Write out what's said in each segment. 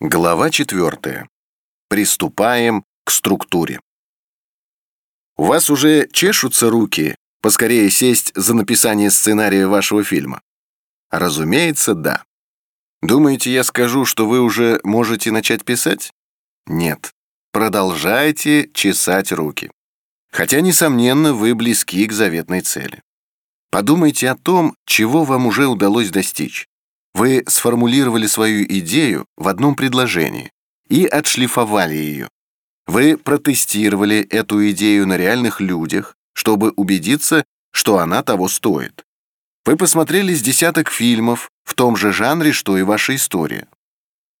Глава 4. Приступаем к структуре. У вас уже чешутся руки поскорее сесть за написание сценария вашего фильма? Разумеется, да. Думаете, я скажу, что вы уже можете начать писать? Нет. Продолжайте чесать руки. Хотя, несомненно, вы близки к заветной цели. Подумайте о том, чего вам уже удалось достичь. Вы сформулировали свою идею в одном предложении и отшлифовали ее. Вы протестировали эту идею на реальных людях, чтобы убедиться, что она того стоит. Вы посмотрели с десяток фильмов в том же жанре, что и ваша история.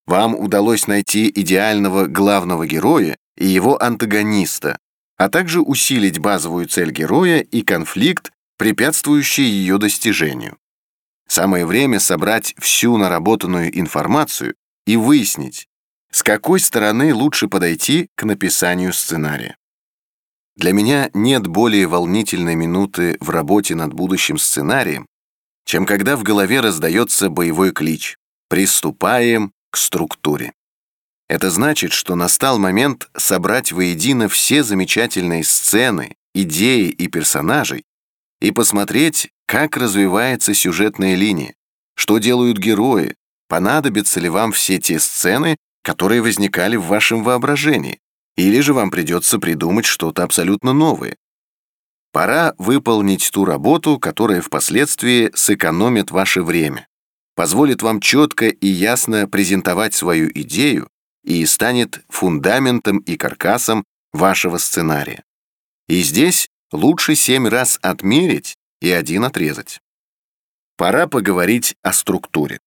Вам удалось найти идеального главного героя и его антагониста, а также усилить базовую цель героя и конфликт, препятствующий ее достижению. Самое время собрать всю наработанную информацию и выяснить, с какой стороны лучше подойти к написанию сценария. Для меня нет более волнительной минуты в работе над будущим сценарием, чем когда в голове раздается боевой клич «Приступаем к структуре». Это значит, что настал момент собрать воедино все замечательные сцены, идеи и персонажей и посмотреть, как развивается сюжетная линия? Что делают герои? Понадобятся ли вам все те сцены, которые возникали в вашем воображении? Или же вам придется придумать что-то абсолютно новое? Пора выполнить ту работу, которая впоследствии сэкономит ваше время, позволит вам четко и ясно презентовать свою идею и станет фундаментом и каркасом вашего сценария. И здесь лучше семь раз отмерить, и один отрезать. Пора поговорить о структуре.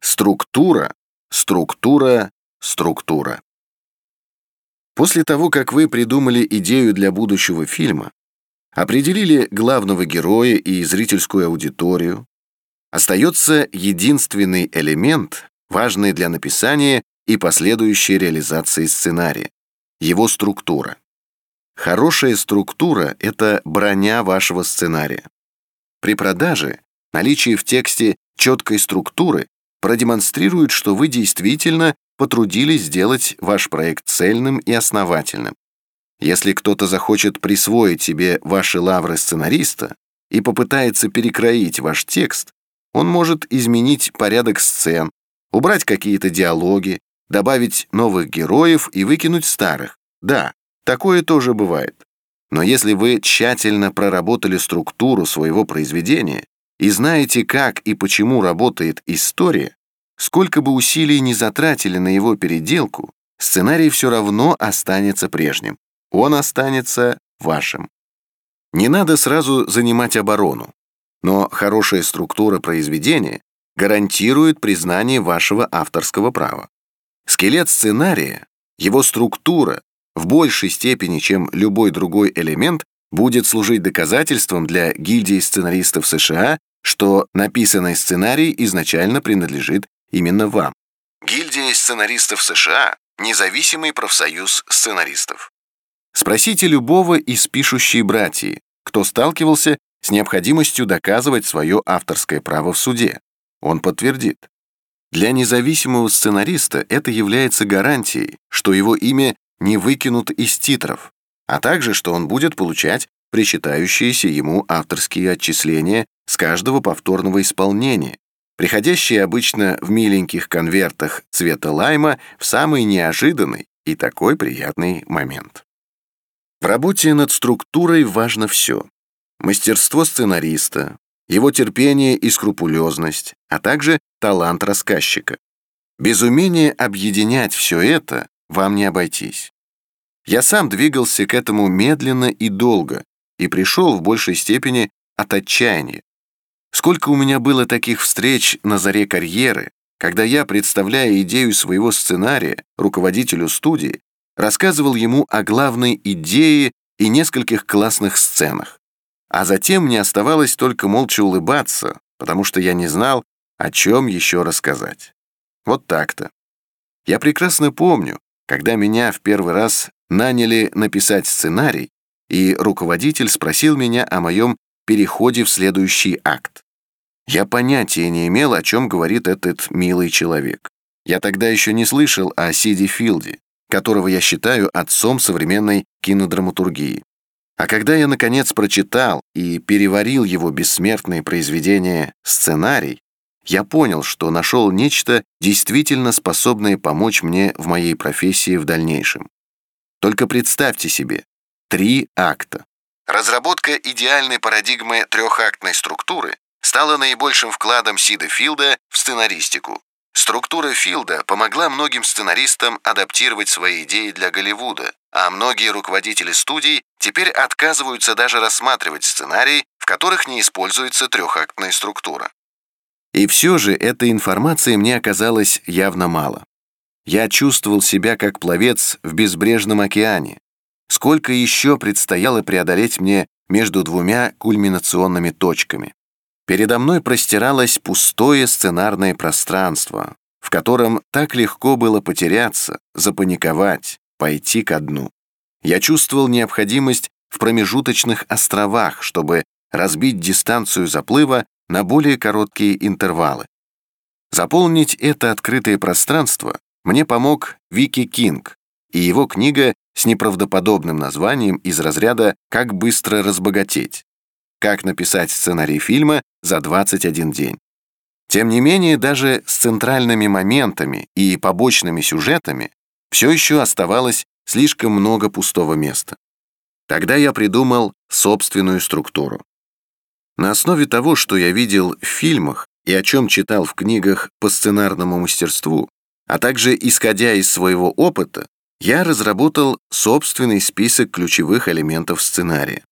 Структура, структура, структура. После того, как вы придумали идею для будущего фильма, определили главного героя и зрительскую аудиторию, остается единственный элемент, важный для написания и последующей реализации сценария – его структура. Хорошая структура — это броня вашего сценария. При продаже наличие в тексте четкой структуры продемонстрирует, что вы действительно потрудились сделать ваш проект цельным и основательным. Если кто-то захочет присвоить себе ваши лавры сценариста и попытается перекроить ваш текст, он может изменить порядок сцен, убрать какие-то диалоги, добавить новых героев и выкинуть старых. Да, Такое тоже бывает. Но если вы тщательно проработали структуру своего произведения и знаете, как и почему работает история, сколько бы усилий ни затратили на его переделку, сценарий все равно останется прежним. Он останется вашим. Не надо сразу занимать оборону, но хорошая структура произведения гарантирует признание вашего авторского права. Скелет сценария, его структура, в большей степени, чем любой другой элемент, будет служить доказательством для гильдии сценаристов США, что написанный сценарий изначально принадлежит именно вам. Гильдия сценаристов США – независимый профсоюз сценаристов. Спросите любого из пишущей братьи, кто сталкивался с необходимостью доказывать свое авторское право в суде. Он подтвердит. Для независимого сценариста это является гарантией, что его имя не выкинут из титров, а также, что он будет получать причитающиеся ему авторские отчисления с каждого повторного исполнения, приходящие обычно в миленьких конвертах цвета лайма в самый неожиданный и такой приятный момент. В работе над структурой важно все. Мастерство сценариста, его терпение и скрупулезность, а также талант рассказчика. Без умения объединять все это вам не обойтись. Я сам двигался к этому медленно и долго и пришел в большей степени от отчаяния. Сколько у меня было таких встреч на заре карьеры, когда я, представляя идею своего сценария руководителю студии, рассказывал ему о главной идее и нескольких классных сценах. А затем мне оставалось только молча улыбаться, потому что я не знал, о чем еще рассказать. Вот так-то. Я прекрасно помню, когда меня в первый раз наняли написать сценарий, и руководитель спросил меня о моем переходе в следующий акт. Я понятия не имел, о чем говорит этот милый человек. Я тогда еще не слышал о Сиди Филде, которого я считаю отцом современной кинодраматургии. А когда я, наконец, прочитал и переварил его бессмертное произведение «Сценарий», я понял, что нашел нечто, действительно способное помочь мне в моей профессии в дальнейшем. Только представьте себе, три акта. Разработка идеальной парадигмы трехактной структуры стала наибольшим вкладом Сида Филда в сценаристику. Структура Филда помогла многим сценаристам адаптировать свои идеи для Голливуда, а многие руководители студий теперь отказываются даже рассматривать сценарии, в которых не используется трехактная структура. И все же этой информации мне оказалось явно мало. Я чувствовал себя как пловец в безбрежном океане. Сколько еще предстояло преодолеть мне между двумя кульминационными точками? Передо мной простиралось пустое сценарное пространство, в котором так легко было потеряться, запаниковать, пойти ко дну. Я чувствовал необходимость в промежуточных островах, чтобы разбить дистанцию заплыва на более короткие интервалы. Заполнить это открытое пространство мне помог Вики Кинг и его книга с неправдоподобным названием из разряда «Как быстро разбогатеть. Как написать сценарий фильма за 21 день». Тем не менее, даже с центральными моментами и побочными сюжетами все еще оставалось слишком много пустого места. Тогда я придумал собственную структуру. На основе того, что я видел в фильмах и о чем читал в книгах по сценарному мастерству, а также исходя из своего опыта, я разработал собственный список ключевых элементов сценария.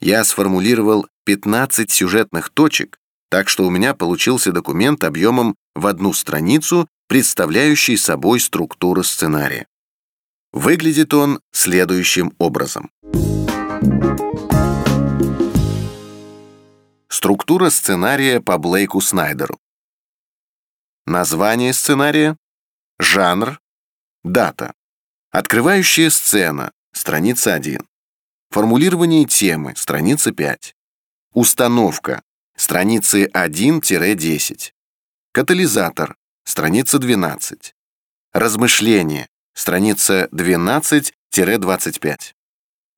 Я сформулировал 15 сюжетных точек, так что у меня получился документ объемом в одну страницу, представляющий собой структуру сценария. Выглядит он следующим образом. Структура сценария по Блейку Снайдеру. Название сценария, жанр, дата. Открывающая сцена, страница 1. Формулирование темы, страница 5. Установка, страницы 1-10. Катализатор, страница 12. Размышление, страница 12-25.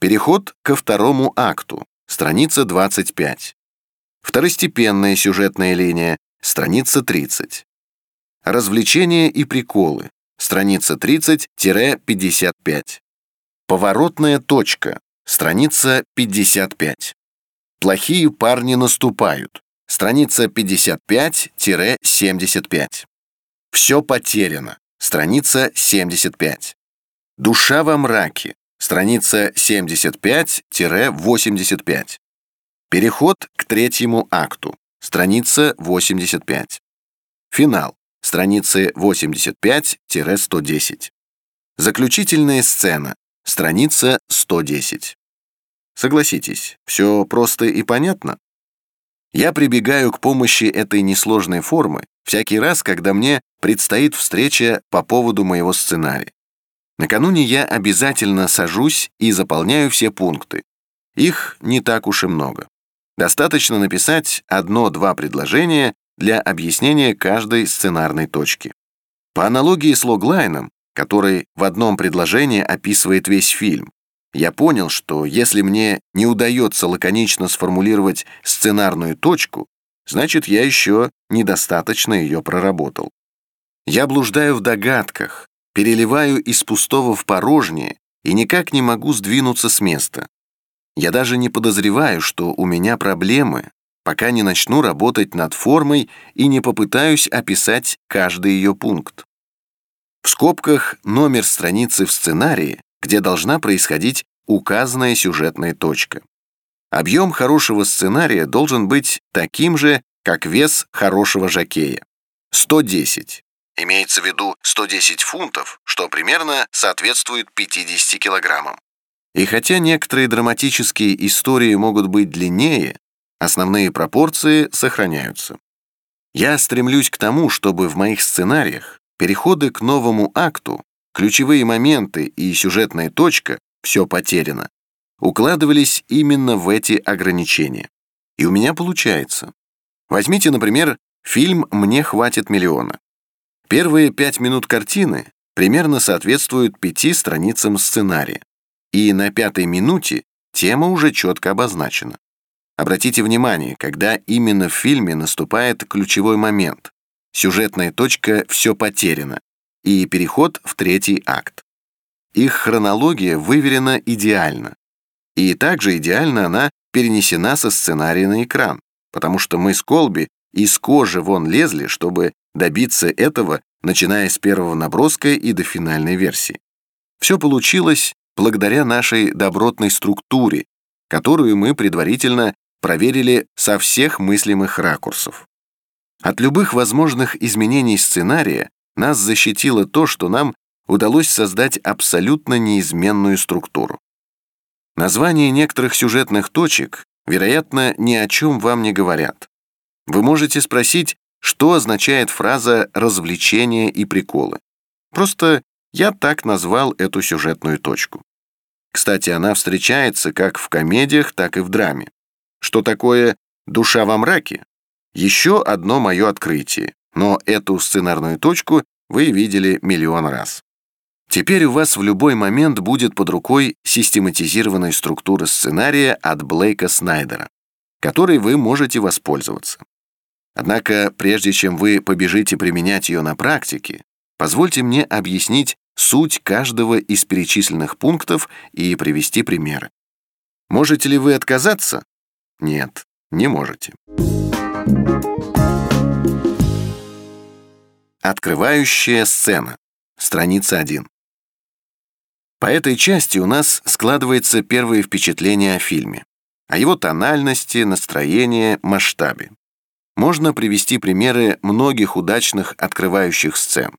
Переход ко второму акту, страница 25. Второстепенная сюжетная линия, страница 30. Развлечения и приколы, страница 30-55. Поворотная точка, страница 55. Плохие парни наступают, страница 55-75. Все потеряно, страница 75. Душа во мраке, страница 75-85. Переход к третьему акту, страница 85. Финал, страницы 85-110. Заключительная сцена, страница 110. Согласитесь, все просто и понятно. Я прибегаю к помощи этой несложной формы всякий раз, когда мне предстоит встреча по поводу моего сценария. Накануне я обязательно сажусь и заполняю все пункты. Их не так уж и много. Достаточно написать одно-два предложения для объяснения каждой сценарной точки. По аналогии с логлайном, который в одном предложении описывает весь фильм, я понял, что если мне не удается лаконично сформулировать сценарную точку, значит, я еще недостаточно ее проработал. Я блуждаю в догадках, переливаю из пустого в порожнее и никак не могу сдвинуться с места. Я даже не подозреваю, что у меня проблемы, пока не начну работать над формой и не попытаюсь описать каждый ее пункт. В скобках номер страницы в сценарии, где должна происходить указанная сюжетная точка. Объем хорошего сценария должен быть таким же, как вес хорошего жакея. 110. Имеется в виду 110 фунтов, что примерно соответствует 50 килограммам. И хотя некоторые драматические истории могут быть длиннее, основные пропорции сохраняются. Я стремлюсь к тому, чтобы в моих сценариях переходы к новому акту, ключевые моменты и сюжетная точка «все потеряно» укладывались именно в эти ограничения. И у меня получается. Возьмите, например, фильм «Мне хватит миллиона». Первые пять минут картины примерно соответствуют пяти страницам сценария, и на пятой минуте тема уже четко обозначена. Обратите внимание, когда именно в фильме наступает ключевой момент. Сюжетная точка «все потеряно» и переход в третий акт. Их хронология выверена идеально. И также идеально она перенесена со сценария на экран, потому что мы с Колби из кожи вон лезли, чтобы добиться этого, начиная с первого наброска и до финальной версии. Все получилось благодаря нашей добротной структуре, которую мы предварительно проверили со всех мыслимых ракурсов. От любых возможных изменений сценария нас защитило то, что нам удалось создать абсолютно неизменную структуру. Названия некоторых сюжетных точек, вероятно, ни о чем вам не говорят. Вы можете спросить, что означает фраза «развлечения и приколы». Просто я так назвал эту сюжетную точку. Кстати, она встречается как в комедиях, так и в драме. Что такое «душа во мраке»? Еще одно мое открытие, но эту сценарную точку вы видели миллион раз. Теперь у вас в любой момент будет под рукой систематизированная структура сценария от Блейка Снайдера, которой вы можете воспользоваться. Однако, прежде чем вы побежите применять ее на практике, позвольте мне объяснить суть каждого из перечисленных пунктов и привести примеры. Можете ли вы отказаться? Нет, не можете. Открывающая сцена. Страница 1. По этой части у нас складывается первое впечатление о фильме, о его тональности, настроении, масштабе. Можно привести примеры многих удачных открывающих сцен.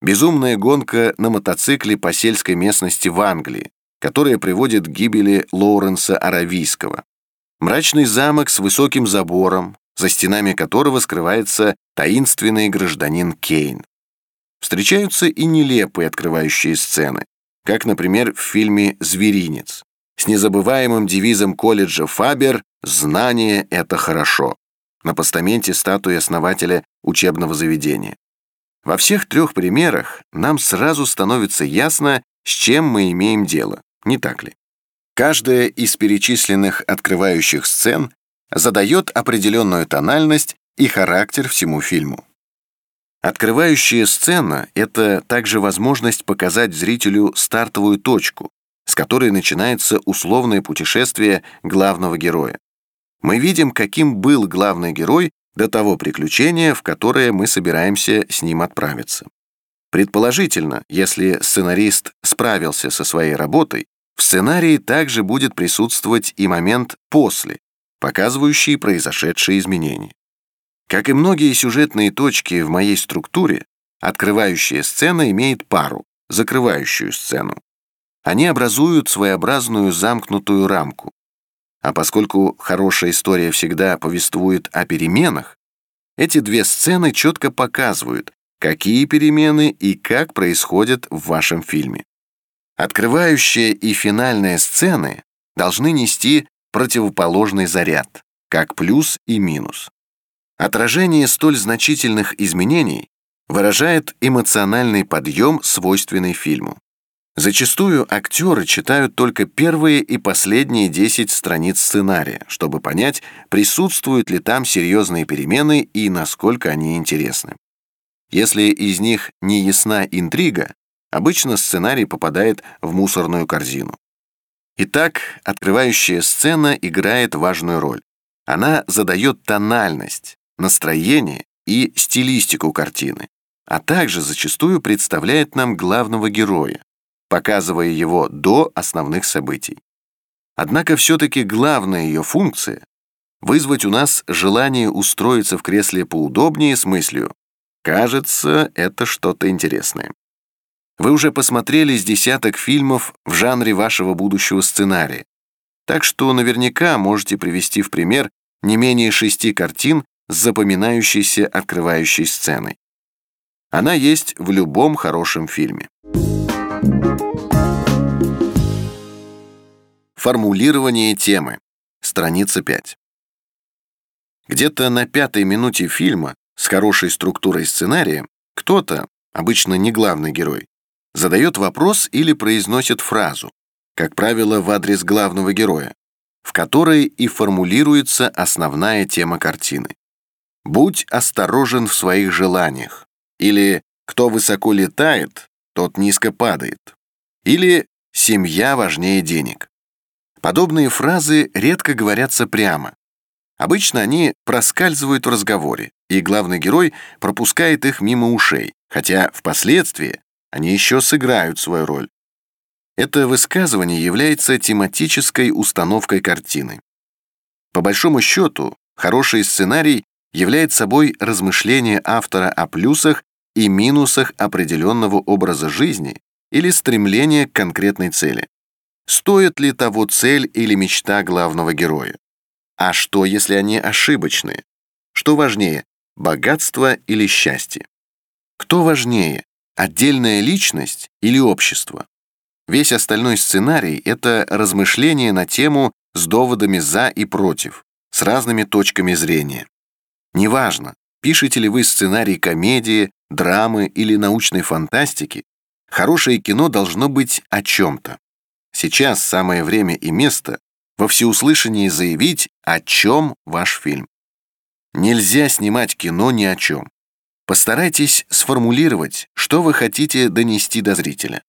Безумная гонка на мотоцикле по сельской местности в Англии, которая приводит к гибели Лоуренса Аравийского. Мрачный замок с высоким забором, за стенами которого скрывается таинственный гражданин Кейн. Встречаются и нелепые открывающие сцены как, например, в фильме «Зверинец» с незабываемым девизом колледжа Фабер «Знание — это хорошо» на постаменте статуи основателя учебного заведения. Во всех трех примерах нам сразу становится ясно, с чем мы имеем дело, не так ли? Каждая из перечисленных открывающих сцен задает определенную тональность и характер всему фильму. Открывающая сцена — это также возможность показать зрителю стартовую точку, с которой начинается условное путешествие главного героя. Мы видим, каким был главный герой до того приключения, в которое мы собираемся с ним отправиться. Предположительно, если сценарист справился со своей работой, в сценарии также будет присутствовать и момент «после», показывающий произошедшие изменения. Как и многие сюжетные точки в моей структуре, открывающая сцена имеет пару, закрывающую сцену. Они образуют своеобразную замкнутую рамку. А поскольку хорошая история всегда повествует о переменах, эти две сцены четко показывают, какие перемены и как происходят в вашем фильме. Открывающая и финальная сцены должны нести противоположный заряд, как плюс и минус. Отражение столь значительных изменений выражает эмоциональный подъем, свойственный фильму. Зачастую актеры читают только первые и последние 10 страниц сценария, чтобы понять, присутствуют ли там серьезные перемены и насколько они интересны. Если из них не ясна интрига, обычно сценарий попадает в мусорную корзину. Итак, открывающая сцена играет важную роль. Она задает тональность, настроение и стилистику картины, а также зачастую представляет нам главного героя, показывая его до основных событий. Однако все-таки главная ее функция — вызвать у нас желание устроиться в кресле поудобнее с мыслью «кажется, это что-то интересное». Вы уже посмотрели с десяток фильмов в жанре вашего будущего сценария, так что наверняка можете привести в пример не менее шести картин с запоминающейся открывающей сценой. Она есть в любом хорошем фильме. Формулирование темы. Страница 5. Где-то на пятой минуте фильма с хорошей структурой сценария кто-то, обычно не главный герой, задает вопрос или произносит фразу, как правило, в адрес главного героя, в которой и формулируется основная тема картины. «Будь осторожен в своих желаниях» или «Кто высоко летает, тот низко падает» или «Семья важнее денег». Подобные фразы редко говорятся прямо. Обычно они проскальзывают в разговоре, и главный герой пропускает их мимо ушей, хотя впоследствии они еще сыграют свою роль. Это высказывание является тематической установкой картины. По большому счету, хороший сценарий является собой размышление автора о плюсах и минусах определенного образа жизни или стремления к конкретной цели. Стоит ли того цель или мечта главного героя? А что, если они ошибочные? Что важнее, богатство или счастье? Кто важнее, отдельная личность или общество? Весь остальной сценарий — это размышление на тему с доводами «за» и «против», с разными точками зрения. Неважно, пишете ли вы сценарий комедии, драмы или научной фантастики, хорошее кино должно быть о чем-то. Сейчас самое время и место во всеуслышании заявить, о чем ваш фильм. Нельзя снимать кино ни о чем. Постарайтесь сформулировать, что вы хотите донести до зрителя.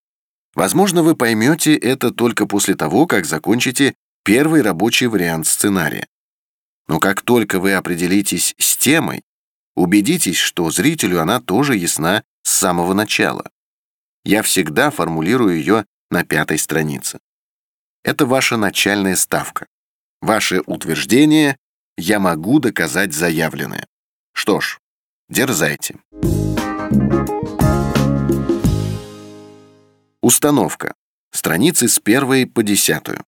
Возможно, вы поймете это только после того, как закончите первый рабочий вариант сценария. Но как только вы определитесь с темой, убедитесь, что зрителю она тоже ясна с самого начала. Я всегда формулирую ее на пятой странице. Это ваша начальная ставка. Ваше утверждение «я могу доказать заявленное». Что ж, дерзайте. Установка. Страницы с первой по десятую.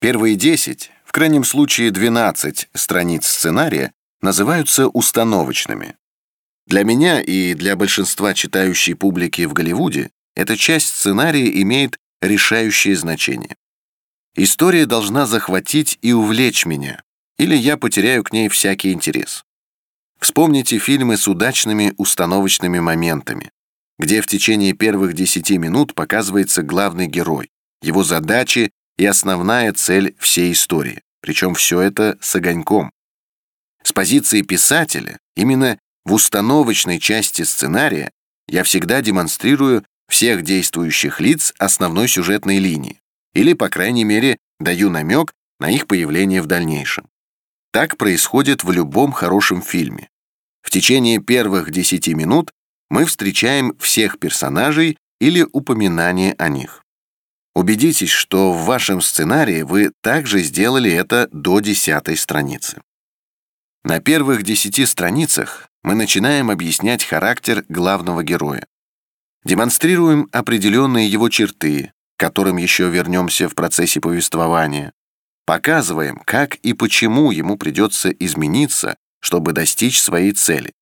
Первые 10, в крайнем случае 12 страниц сценария называются установочными. Для меня и для большинства читающей публики в Голливуде эта часть сценария имеет решающее значение. История должна захватить и увлечь меня, или я потеряю к ней всякий интерес. Вспомните фильмы с удачными установочными моментами где в течение первых 10 минут показывается главный герой, его задачи и основная цель всей истории. Причем все это с огоньком. С позиции писателя, именно в установочной части сценария, я всегда демонстрирую всех действующих лиц основной сюжетной линии, или, по крайней мере, даю намек на их появление в дальнейшем. Так происходит в любом хорошем фильме. В течение первых 10 минут мы встречаем всех персонажей или упоминание о них. Убедитесь, что в вашем сценарии вы также сделали это до десятой страницы. На первых десяти страницах мы начинаем объяснять характер главного героя. Демонстрируем определенные его черты, к которым еще вернемся в процессе повествования. Показываем, как и почему ему придется измениться, чтобы достичь своей цели.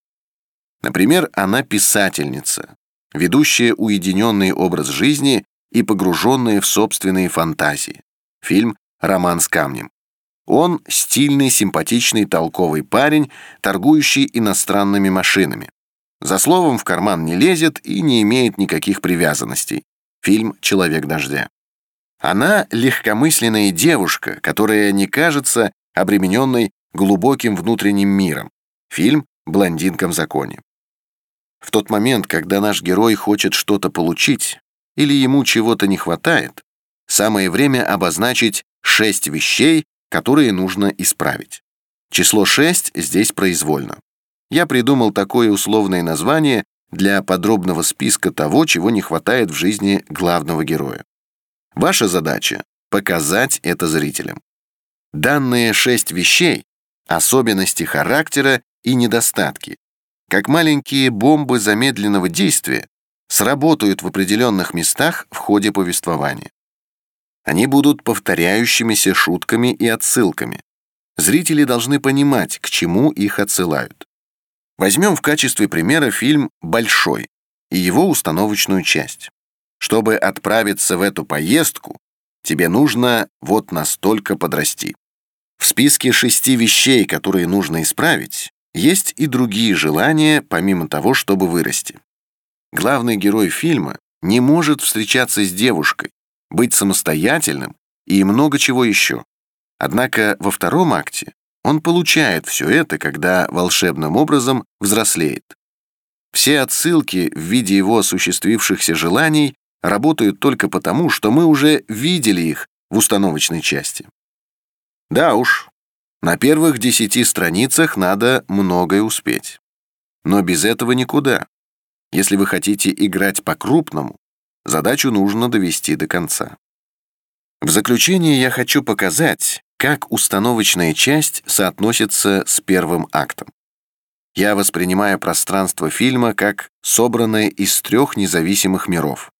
Например, она писательница, ведущая уединенный образ жизни и погруженная в собственные фантазии. Фильм «Роман с камнем». Он стильный, симпатичный, толковый парень, торгующий иностранными машинами. За словом в карман не лезет и не имеет никаких привязанностей. Фильм «Человек дождя». Она легкомысленная девушка, которая не кажется обремененной глубоким внутренним миром. Фильм «Блондинка в законе». В тот момент, когда наш герой хочет что-то получить или ему чего-то не хватает, самое время обозначить шесть вещей, которые нужно исправить. Число 6 здесь произвольно. Я придумал такое условное название для подробного списка того, чего не хватает в жизни главного героя. Ваша задача — показать это зрителям. Данные шесть вещей — особенности характера и недостатки, как маленькие бомбы замедленного действия, сработают в определенных местах в ходе повествования. Они будут повторяющимися шутками и отсылками. Зрители должны понимать, к чему их отсылают. Возьмем в качестве примера фильм «Большой» и его установочную часть. Чтобы отправиться в эту поездку, тебе нужно вот настолько подрасти. В списке шести вещей, которые нужно исправить, есть и другие желания, помимо того, чтобы вырасти. Главный герой фильма не может встречаться с девушкой, быть самостоятельным и много чего еще. Однако во втором акте он получает все это, когда волшебным образом взрослеет. Все отсылки в виде его осуществившихся желаний работают только потому, что мы уже видели их в установочной части. Да уж, на первых десяти страницах надо многое успеть. Но без этого никуда. Если вы хотите играть по-крупному, задачу нужно довести до конца. В заключение я хочу показать, как установочная часть соотносится с первым актом. Я воспринимаю пространство фильма как собранное из трех независимых миров.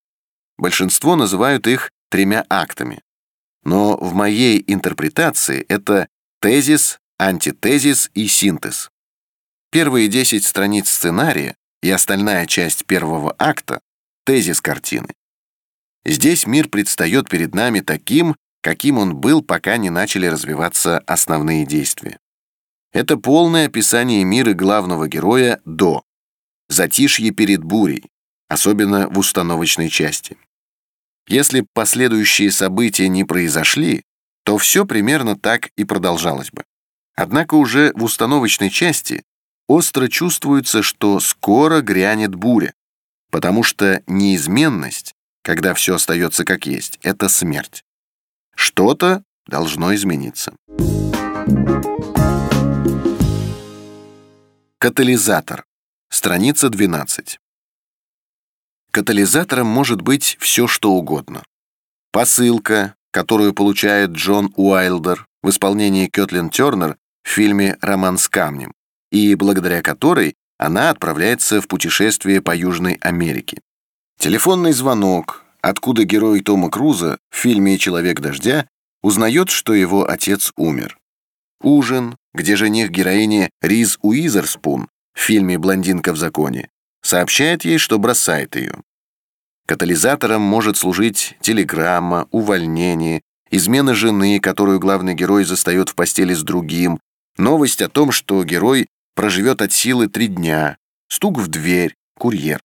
Большинство называют их тремя актами. Но в моей интерпретации это тезис, антитезис и синтез. Первые 10 страниц сценария и остальная часть первого акта — тезис картины. Здесь мир предстает перед нами таким, каким он был, пока не начали развиваться основные действия. Это полное описание мира главного героя до. Затишье перед бурей, особенно в установочной части. Если последующие события не произошли, то все примерно так и продолжалось бы. Однако уже в установочной части остро чувствуется, что скоро грянет буря, потому что неизменность, когда все остается как есть, это смерть. Что-то должно измениться. Катализатор. Страница 12. Катализатором может быть все, что угодно. Посылка, которую получает Джон Уайлдер в исполнении Кэтлин Тернер в фильме «Роман с камнем», и благодаря которой она отправляется в путешествие по Южной Америке. Телефонный звонок, откуда герой Тома Круза в фильме «Человек дождя» узнает, что его отец умер. Ужин, где жених героини Риз Уизерспун в фильме «Блондинка в законе» сообщает ей, что бросает ее. Катализатором может служить телеграмма, увольнение, измена жены, которую главный герой застает в постели с другим, новость о том, что герой проживет от силы три дня, стук в дверь, курьер.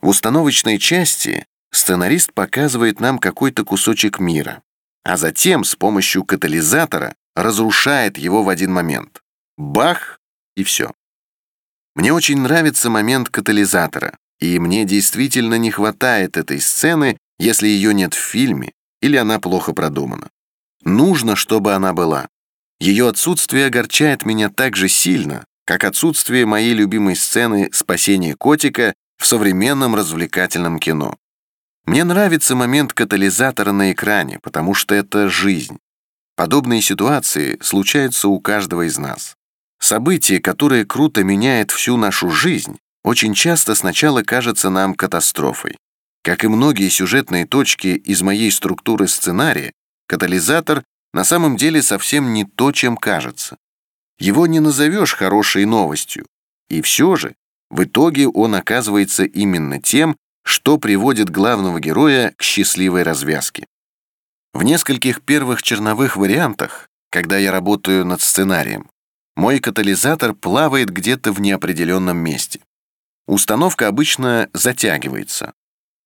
В установочной части сценарист показывает нам какой-то кусочек мира, а затем с помощью катализатора разрушает его в один момент. Бах, и все. Мне очень нравится момент катализатора, и мне действительно не хватает этой сцены, если ее нет в фильме или она плохо продумана. Нужно, чтобы она была. Ее отсутствие огорчает меня так же сильно, как отсутствие моей любимой сцены спасения котика в современном развлекательном кино. Мне нравится момент катализатора на экране, потому что это жизнь. Подобные ситуации случаются у каждого из нас. Событие, которое круто меняет всю нашу жизнь, очень часто сначала кажется нам катастрофой. Как и многие сюжетные точки из моей структуры сценария, катализатор на самом деле совсем не то, чем кажется. Его не назовешь хорошей новостью, и все же в итоге он оказывается именно тем, что приводит главного героя к счастливой развязке. В нескольких первых черновых вариантах, когда я работаю над сценарием, мой катализатор плавает где-то в неопределенном месте. Установка обычно затягивается.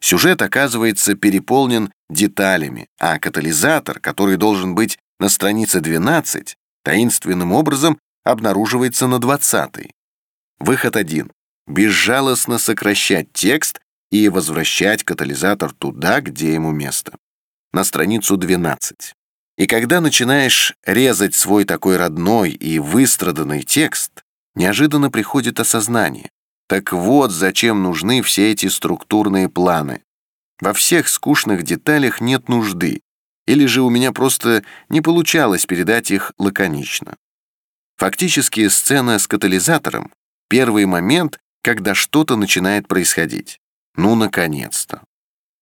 Сюжет оказывается переполнен деталями, а катализатор, который должен быть на странице 12, таинственным образом обнаруживается на 20. Выход 1. Безжалостно сокращать текст и возвращать катализатор туда, где ему место. На страницу 12. И когда начинаешь резать свой такой родной и выстраданный текст, неожиданно приходит осознание. Так вот, зачем нужны все эти структурные планы. Во всех скучных деталях нет нужды, или же у меня просто не получалось передать их лаконично. Фактически сцена с катализатором — первый момент, когда что-то начинает происходить. Ну, наконец-то.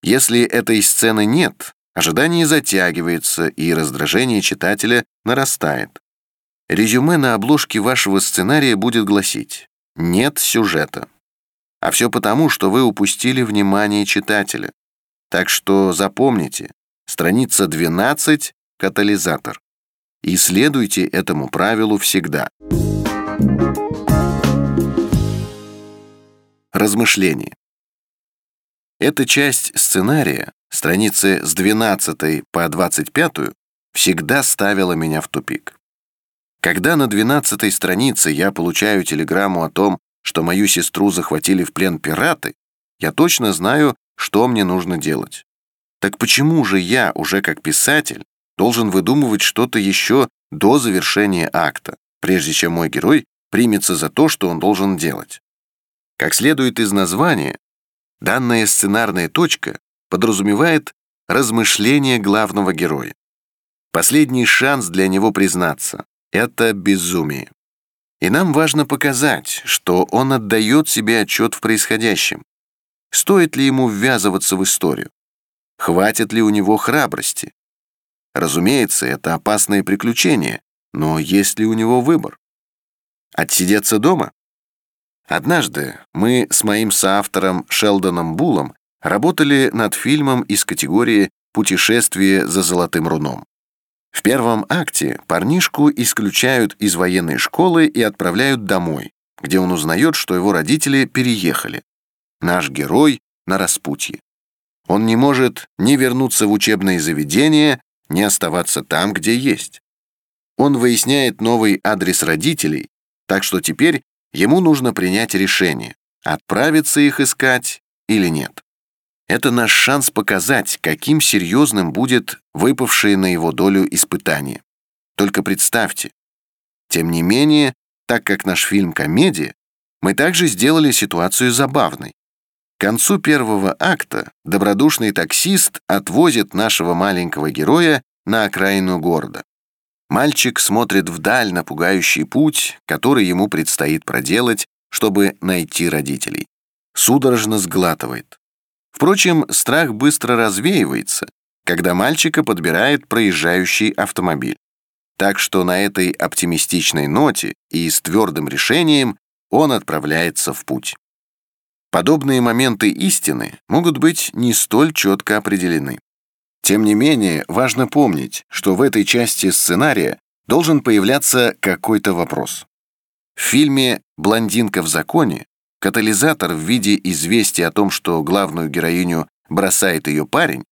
Если этой сцены нет, ожидание затягивается, и раздражение читателя нарастает. Резюме на обложке вашего сценария будет гласить «Нет сюжета». А все потому, что вы упустили внимание читателя. Так что запомните, страница 12 — катализатор. и следуйте этому правилу всегда. Размышление. Эта часть сценария, страницы с 12 по 25, всегда ставила меня в тупик. Когда на 12 странице я получаю телеграмму о том, что мою сестру захватили в плен пираты, я точно знаю, что мне нужно делать. Так почему же я, уже как писатель, должен выдумывать что-то еще до завершения акта, прежде чем мой герой примется за то, что он должен делать? Как следует из названия, данная сценарная точка подразумевает размышление главного героя. Последний шанс для него признаться — это безумие. И нам важно показать, что он отдает себе отчет в происходящем. Стоит ли ему ввязываться в историю? Хватит ли у него храбрости? Разумеется, это опасное приключение, но есть ли у него выбор? Отсидеться дома? Однажды мы с моим соавтором Шелдоном Буллом работали над фильмом из категории «Путешествие за золотым руном». В первом акте парнишку исключают из военной школы и отправляют домой, где он узнает, что его родители переехали. Наш герой на распутье. Он не может ни вернуться в учебное заведение, ни оставаться там, где есть. Он выясняет новый адрес родителей, так что теперь Ему нужно принять решение, отправиться их искать или нет. Это наш шанс показать, каким серьезным будет выпавшее на его долю испытание. Только представьте. Тем не менее, так как наш фильм комедия, мы также сделали ситуацию забавной. К концу первого акта добродушный таксист отвозит нашего маленького героя на окраину города. Мальчик смотрит вдаль на пугающий путь, который ему предстоит проделать, чтобы найти родителей. Судорожно сглатывает. Впрочем, страх быстро развеивается, когда мальчика подбирает проезжающий автомобиль. Так что на этой оптимистичной ноте и с твердым решением он отправляется в путь. Подобные моменты истины могут быть не столь четко определены. Тем не менее, важно помнить, что в этой части сценария должен появляться какой-то вопрос. В фильме «Блондинка в законе» катализатор в виде известия о том, что главную героиню бросает ее парень,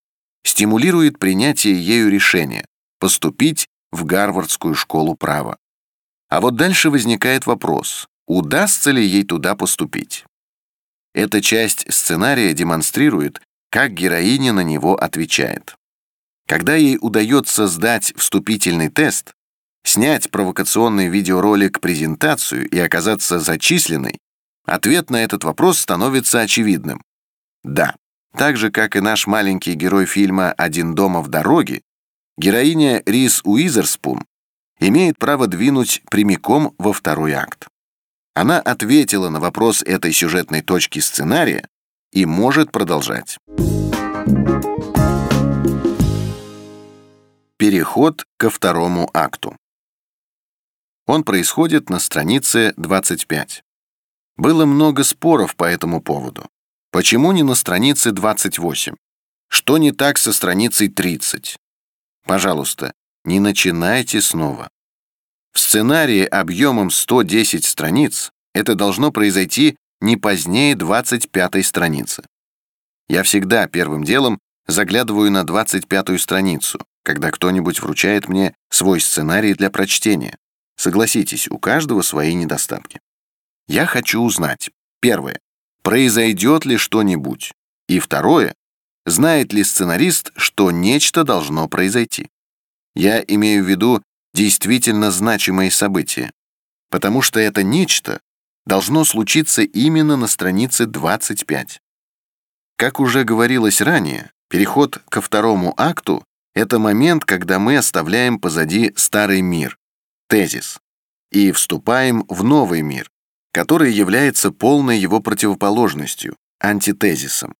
стимулирует принятие ею решения поступить в Гарвардскую школу права. А вот дальше возникает вопрос, удастся ли ей туда поступить. Эта часть сценария демонстрирует, как героиня на него отвечает. Когда ей удается сдать вступительный тест, снять провокационный видеоролик-презентацию и оказаться зачисленной, ответ на этот вопрос становится очевидным. Да, так же, как и наш маленький герой фильма «Один дома в дороге», героиня Рис Уизерспун имеет право двинуть прямиком во второй акт. Она ответила на вопрос этой сюжетной точки сценария и может продолжать. Переход ко второму акту. Он происходит на странице 25. Было много споров по этому поводу. Почему не на странице 28? Что не так со страницей 30? Пожалуйста, не начинайте снова. В сценарии объемом 110 страниц это должно произойти не позднее 25 страницы. Я всегда первым делом заглядываю на 25 страницу, когда кто-нибудь вручает мне свой сценарий для прочтения. Согласитесь, у каждого свои недостатки. Я хочу узнать, первое, произойдет ли что-нибудь, и второе, знает ли сценарист, что нечто должно произойти. Я имею в виду действительно значимые события, потому что это нечто должно случиться именно на странице 25. Как уже говорилось ранее, переход ко второму акту это момент, когда мы оставляем позади старый мир, тезис, и вступаем в новый мир, который является полной его противоположностью, антитезисом.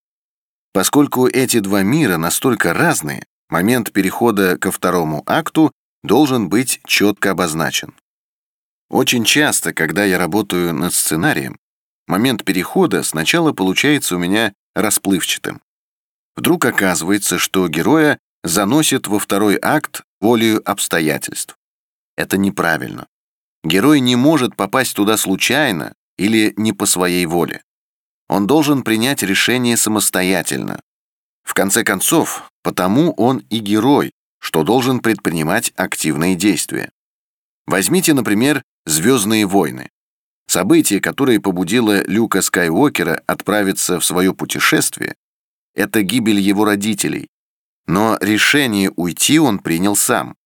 Поскольку эти два мира настолько разные, момент перехода ко второму акту должен быть четко обозначен. Очень часто, когда я работаю над сценарием, момент перехода сначала получается у меня расплывчатым. Вдруг оказывается, что героя заносит во второй акт волею обстоятельств. Это неправильно. Герой не может попасть туда случайно или не по своей воле. Он должен принять решение самостоятельно. В конце концов, потому он и герой, что должен предпринимать активные действия. Возьмите, например, «Звездные войны». Событие, которое побудило Люка Скайуокера отправиться в свое путешествие, это гибель его родителей. Но решение уйти он принял сам.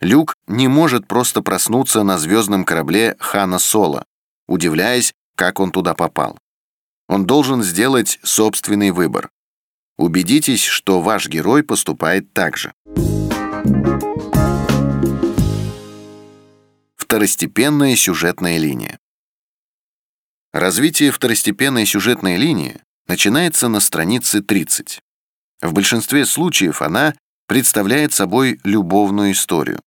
Люк не может просто проснуться на звездном корабле Хана Соло, удивляясь, как он туда попал. Он должен сделать собственный выбор. Убедитесь, что ваш герой поступает так же. Второстепенная сюжетная линия. Развитие второстепенной сюжетной линии начинается на странице 30. В большинстве случаев она представляет собой любовную историю.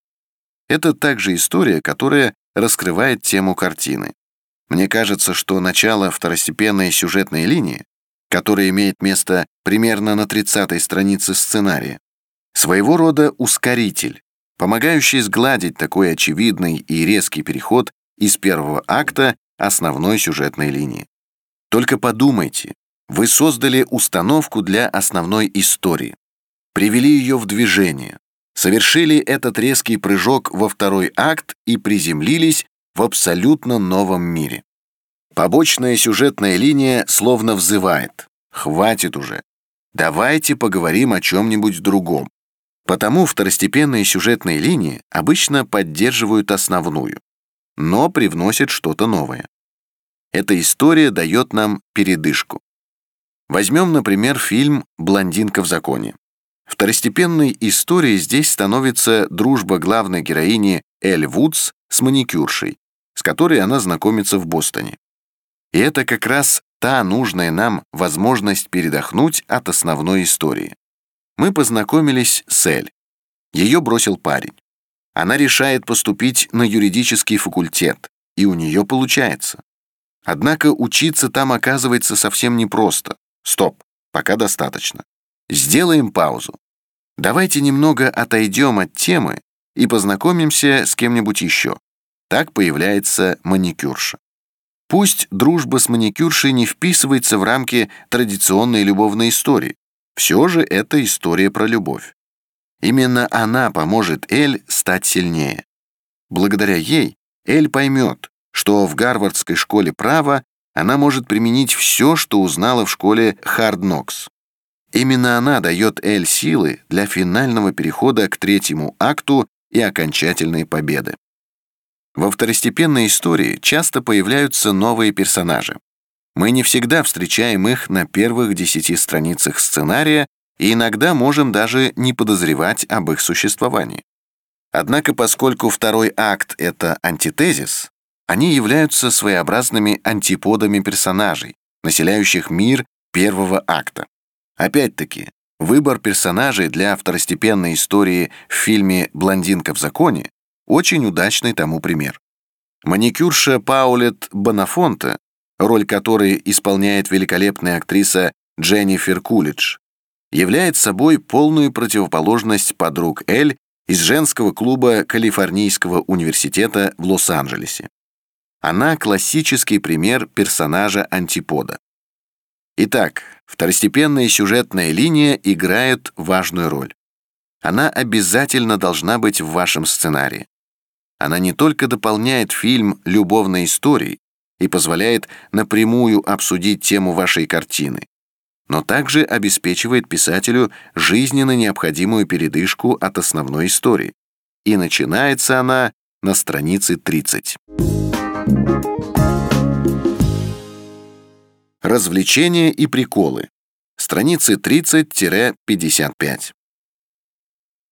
Это также история, которая раскрывает тему картины. Мне кажется, что начало второстепенной сюжетной линии, которая имеет место примерно на 30-й странице сценария, своего рода ускоритель, помогающий сгладить такой очевидный и резкий переход из первого акта основной сюжетной линии. Только подумайте, вы создали установку для основной истории, привели ее в движение, совершили этот резкий прыжок во второй акт и приземлились в абсолютно новом мире. Побочная сюжетная линия словно взывает. Хватит уже. Давайте поговорим о чем-нибудь другом. Потому второстепенные сюжетные линии обычно поддерживают основную, но привносят что-то новое. Эта история дает нам передышку. Возьмем, например, фильм «Блондинка в законе». Второстепенной историей здесь становится дружба главной героини Эль Вудс с маникюршей, с которой она знакомится в Бостоне. И это как раз та нужная нам возможность передохнуть от основной истории. Мы познакомились с Эль. Ее бросил парень. Она решает поступить на юридический факультет, и у нее получается. Однако учиться там оказывается совсем непросто. Стоп, пока достаточно. Сделаем паузу. Давайте немного отойдем от темы и познакомимся с кем-нибудь еще. Так появляется маникюрша. Пусть дружба с маникюршей не вписывается в рамки традиционной любовной истории, все же это история про любовь. Именно она поможет Эль стать сильнее. Благодаря ей Эль поймет, что в Гарвардской школе права она может применить все, что узнала в школе Knocks. Именно она дает Эль силы для финального перехода к третьему акту и окончательной победы. Во второстепенной истории часто появляются новые персонажи. Мы не всегда встречаем их на первых десяти страницах сценария и иногда можем даже не подозревать об их существовании. Однако, поскольку второй акт — это антитезис, они являются своеобразными антиподами персонажей, населяющих мир первого акта. Опять-таки, выбор персонажей для второстепенной истории в фильме «Блондинка в законе» очень удачный тому пример. Маникюрша Паулет Бонафонте, роль которой исполняет великолепная актриса Дженнифер Кулидж, является собой полную противоположность подруг Эль из женского клуба Калифорнийского университета в Лос-Анджелесе. Она классический пример персонажа антипода. Итак, второстепенная сюжетная линия играет важную роль. Она обязательно должна быть в вашем сценарии. Она не только дополняет фильм любовной историей и позволяет напрямую обсудить тему вашей картины, но также обеспечивает писателю жизненно необходимую передышку от основной истории. И начинается она на странице 30. Развлечения и приколы. Страницы 30-55.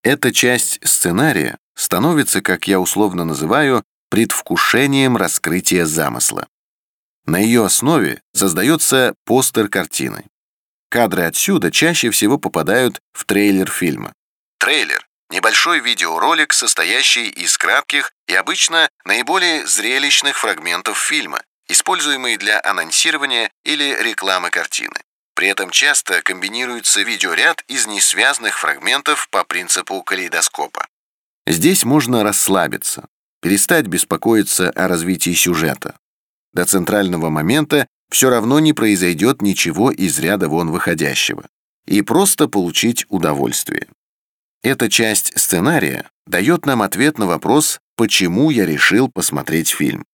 Эта часть сценария становится, как я условно называю, предвкушением раскрытия замысла. На ее основе создается постер картины. Кадры отсюда чаще всего попадают в трейлер фильма. Трейлер — небольшой видеоролик, состоящий из кратких и обычно наиболее зрелищных фрагментов фильма, используемый для анонсирования или рекламы картины. При этом часто комбинируется видеоряд из несвязанных фрагментов по принципу калейдоскопа. Здесь можно расслабиться, перестать беспокоиться о развитии сюжета. До центрального момента все равно не произойдет ничего из ряда вон выходящего. И просто получить удовольствие. Эта часть сценария дает нам ответ на вопрос, почему я решил посмотреть фильм.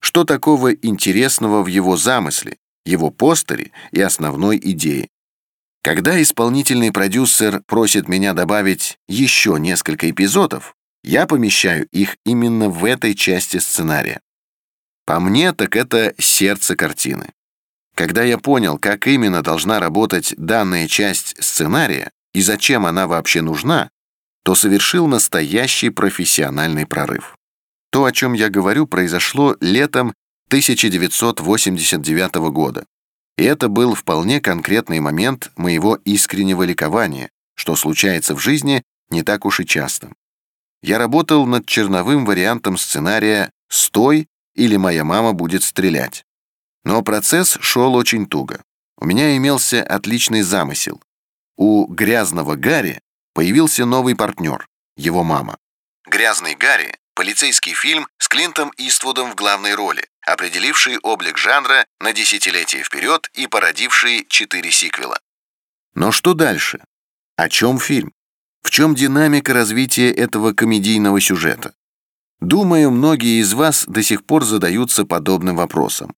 Что такого интересного в его замысле, его постере и основной идее? Когда исполнительный продюсер просит меня добавить еще несколько эпизодов, я помещаю их именно в этой части сценария. По мне, так это сердце картины. Когда я понял, как именно должна работать данная часть сценария и зачем она вообще нужна, то совершил настоящий профессиональный прорыв. То, о чем я говорю, произошло летом 1989 года. И это был вполне конкретный момент моего искреннего ликования, что случается в жизни не так уж и часто. Я работал над черновым вариантом сценария «Стой» или «Моя мама будет стрелять». Но процесс шел очень туго. У меня имелся отличный замысел. У «Грязного Гарри» появился новый партнер, его мама. «Грязный Гарри» — полицейский фильм с Клинтом Иствудом в главной роли, определивший облик жанра на десятилетия вперед и породивший четыре сиквела. Но что дальше? О чем фильм? В чем динамика развития этого комедийного сюжета? Думаю, многие из вас до сих пор задаются подобным вопросом.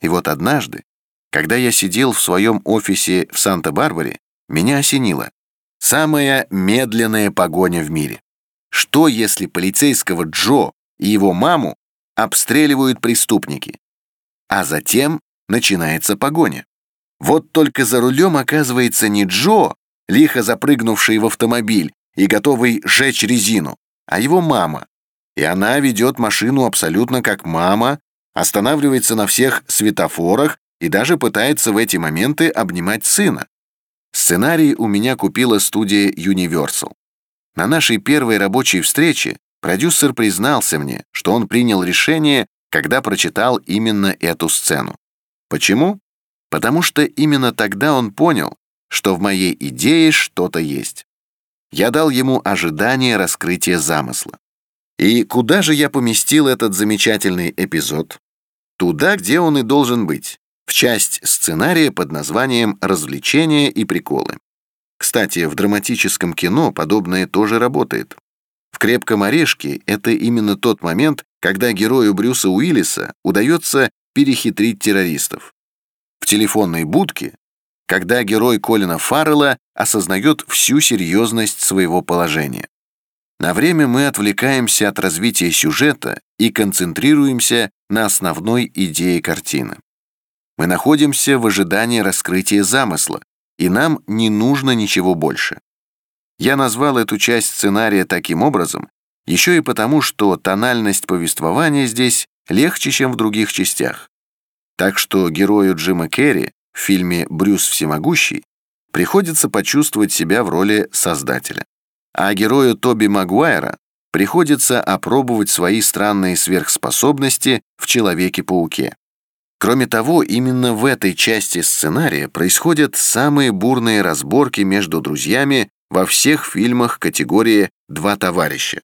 И вот однажды, когда я сидел в своем офисе в Санта-Барбаре, меня осенило. Самая медленная погоня в мире. Что, если полицейского Джо и его маму обстреливают преступники. А затем начинается погоня. Вот только за рулем оказывается не Джо, лихо запрыгнувший в автомобиль и готовый жечь резину, а его мама. И она ведет машину абсолютно как мама, останавливается на всех светофорах и даже пытается в эти моменты обнимать сына. Сценарий у меня купила студия Universal. На нашей первой рабочей встрече Продюсер признался мне, что он принял решение, когда прочитал именно эту сцену. Почему? Потому что именно тогда он понял, что в моей идее что-то есть. Я дал ему ожидание раскрытия замысла. И куда же я поместил этот замечательный эпизод? Туда, где он и должен быть, в часть сценария под названием «Развлечения и приколы». Кстати, в драматическом кино подобное тоже работает. В «Крепком орешке» это именно тот момент, когда герою Брюса Уиллиса удается перехитрить террористов. В телефонной будке, когда герой Колина Фаррелла осознает всю серьезность своего положения. На время мы отвлекаемся от развития сюжета и концентрируемся на основной идее картины. Мы находимся в ожидании раскрытия замысла, и нам не нужно ничего больше. Я назвал эту часть сценария таким образом еще и потому, что тональность повествования здесь легче, чем в других частях. Так что герою Джима Керри в фильме «Брюс всемогущий» приходится почувствовать себя в роли создателя. А герою Тоби Магуайра приходится опробовать свои странные сверхспособности в Человеке-пауке. Кроме того, именно в этой части сценария происходят самые бурные разборки между друзьями во всех фильмах категории «Два товарища».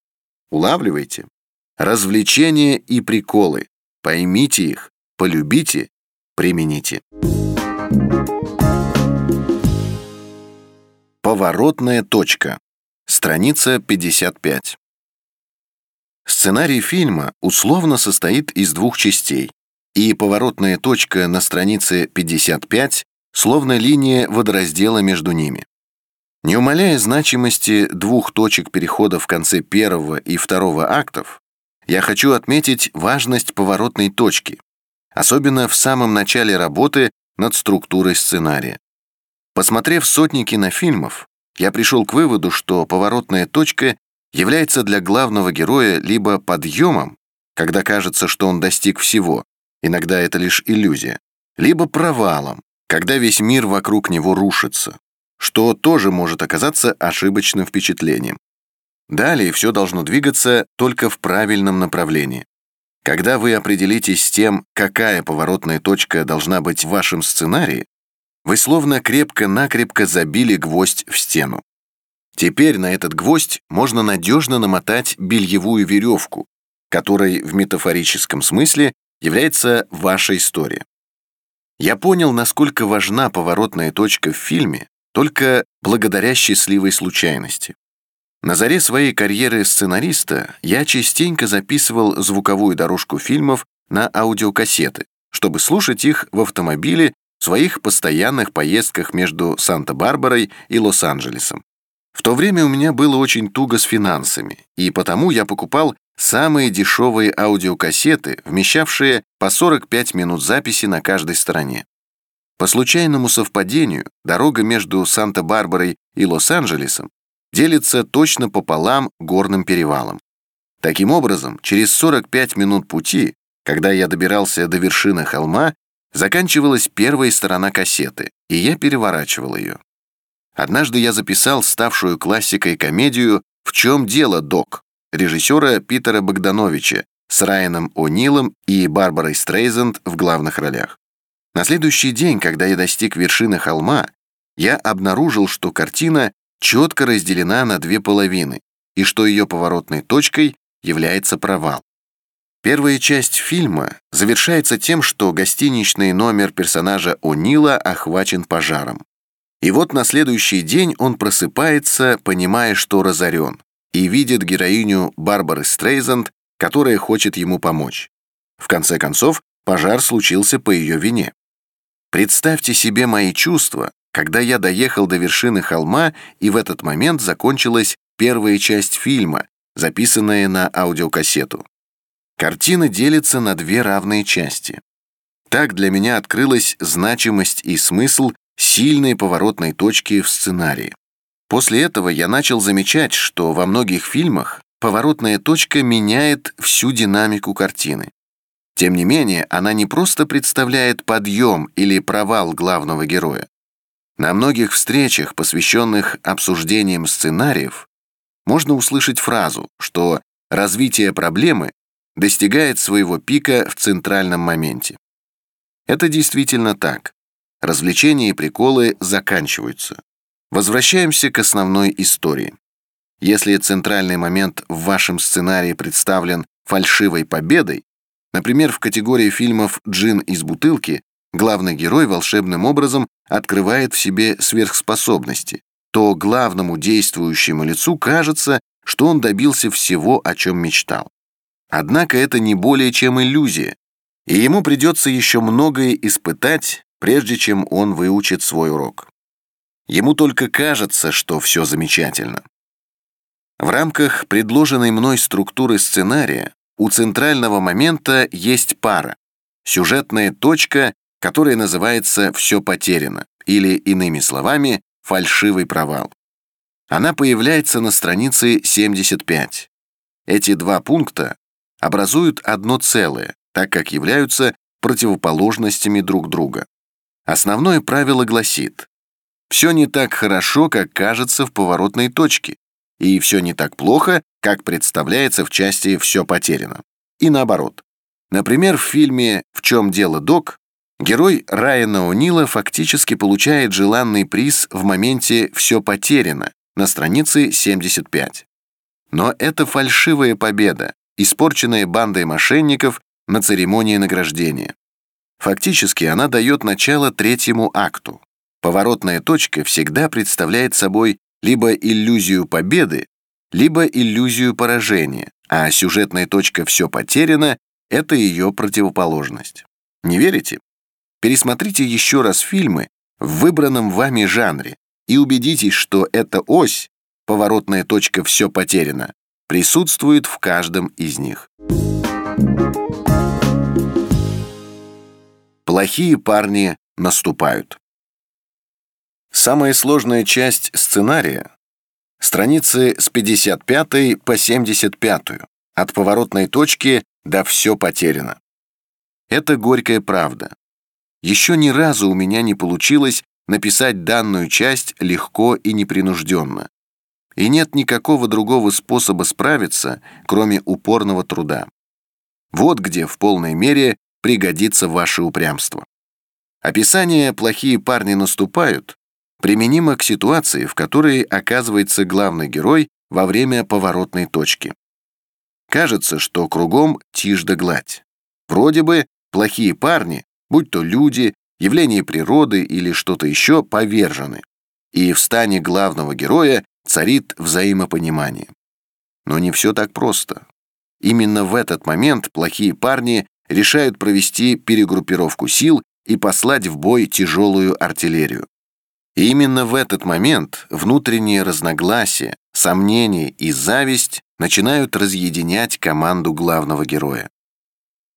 Улавливайте? Развлечения и приколы. Поймите их, полюбите, примените. Поворотная точка. Страница 55. Сценарий фильма условно состоит из двух частей, и поворотная точка на странице 55 словно линия водораздела между ними. Не умаляя значимости двух точек перехода в конце первого и второго актов, я хочу отметить важность поворотной точки, особенно в самом начале работы над структурой сценария. Посмотрев сотни кинофильмов, я пришел к выводу, что поворотная точка является для главного героя либо подъемом, когда кажется, что он достиг всего, иногда это лишь иллюзия, либо провалом, когда весь мир вокруг него рушится, что тоже может оказаться ошибочным впечатлением. Далее все должно двигаться только в правильном направлении. Когда вы определитесь с тем, какая поворотная точка должна быть в вашем сценарии, вы словно крепко-накрепко забили гвоздь в стену. Теперь на этот гвоздь можно надежно намотать бельевую веревку, которой в метафорическом смысле является ваша история. Я понял, насколько важна поворотная точка в фильме только благодаря счастливой случайности. На заре своей карьеры сценариста я частенько записывал звуковую дорожку фильмов на аудиокассеты, чтобы слушать их в автомобиле в своих постоянных поездках между Санта-Барбарой и Лос-Анджелесом. В то время у меня было очень туго с финансами, и потому я покупал самые дешевые аудиокассеты, вмещавшие по 45 минут записи на каждой стороне. По случайному совпадению, дорога между Санта-Барбарой и Лос-Анджелесом делится точно пополам горным перевалом. Таким образом, через 45 минут пути, когда я добирался до вершины холма, заканчивалась первая сторона кассеты, и я переворачивал ее. Однажды я записал ставшую классикой комедию «В чем дело, док?» режиссера Питера Богдановича с Райаном О'Нилом и Барбарой Стрейзенд в главных ролях. На следующий день, когда я достиг вершины холма, я обнаружил, что картина четко разделена на две половины и что ее поворотной точкой является провал. Первая часть фильма завершается тем, что гостиничный номер персонажа О'Нила охвачен пожаром. И вот на следующий день он просыпается, понимая, что разорен, и видит героиню Барбары Стрейзанд, которая хочет ему помочь. В конце концов, пожар случился по ее вине. Представьте себе мои чувства, когда я доехал до вершины холма, и в этот момент закончилась первая часть фильма, записанная на аудиокассету. Картина делится на две равные части. Так для меня открылась значимость и смысл сильной поворотной точки в сценарии. После этого я начал замечать, что во многих фильмах поворотная точка меняет всю динамику картины. Тем не менее, она не просто представляет подъем или провал главного героя. На многих встречах, посвященных обсуждениям сценариев, можно услышать фразу, что развитие проблемы достигает своего пика в центральном моменте. Это действительно так. Развлечения и приколы заканчиваются. Возвращаемся к основной истории. Если центральный момент в вашем сценарии представлен фальшивой победой, например, в категории фильмов «Джин из бутылки», главный герой волшебным образом открывает в себе сверхспособности, то главному действующему лицу кажется, что он добился всего, о чем мечтал. Однако это не более чем иллюзия, и ему придется еще многое испытать, прежде чем он выучит свой урок. Ему только кажется, что все замечательно. В рамках предложенной мной структуры сценария у центрального момента есть пара, сюжетная точка, которая называется «все потеряно» или, иными словами, «фальшивый провал». Она появляется на странице 75. Эти два пункта образуют одно целое, так как являются противоположностями друг друга. Основное правило гласит, все не так хорошо, как кажется в поворотной точке, и все не так плохо, как представляется в части «все потеряно». И наоборот. Например, в фильме «В чем дело, док» герой Райана О'Нила фактически получает желанный приз в моменте «все потеряно» на странице 75. Но это фальшивая победа, испорченная бандой мошенников на церемонии награждения. Фактически она дает начало третьему акту. Поворотная точка всегда представляет собой либо иллюзию победы, либо иллюзию поражения, а сюжетная точка «все потеряно» — это ее противоположность. Не верите? Пересмотрите еще раз фильмы в выбранном вами жанре и убедитесь, что эта ось, поворотная точка «все потеряно», присутствует в каждом из них. Плохие парни наступают. Самая сложная часть сценария — страницы с 55 по 75, от поворотной точки до «все потеряно». Это горькая правда. Еще ни разу у меня не получилось написать данную часть легко и непринужденно. И нет никакого другого способа справиться, кроме упорного труда. Вот где в полной мере пригодится ваше упрямство. Описание «плохие парни наступают» применимо к ситуации, в которой оказывается главный герой во время поворотной точки. Кажется, что кругом тишь да гладь. Вроде бы плохие парни, будь то люди, явления природы или что-то еще, повержены. И в стане главного героя царит взаимопонимание. Но не все так просто. Именно в этот момент плохие парни решают провести перегруппировку сил и послать в бой тяжелую артиллерию. И именно в этот момент внутренние разногласия, сомнения и зависть начинают разъединять команду главного героя.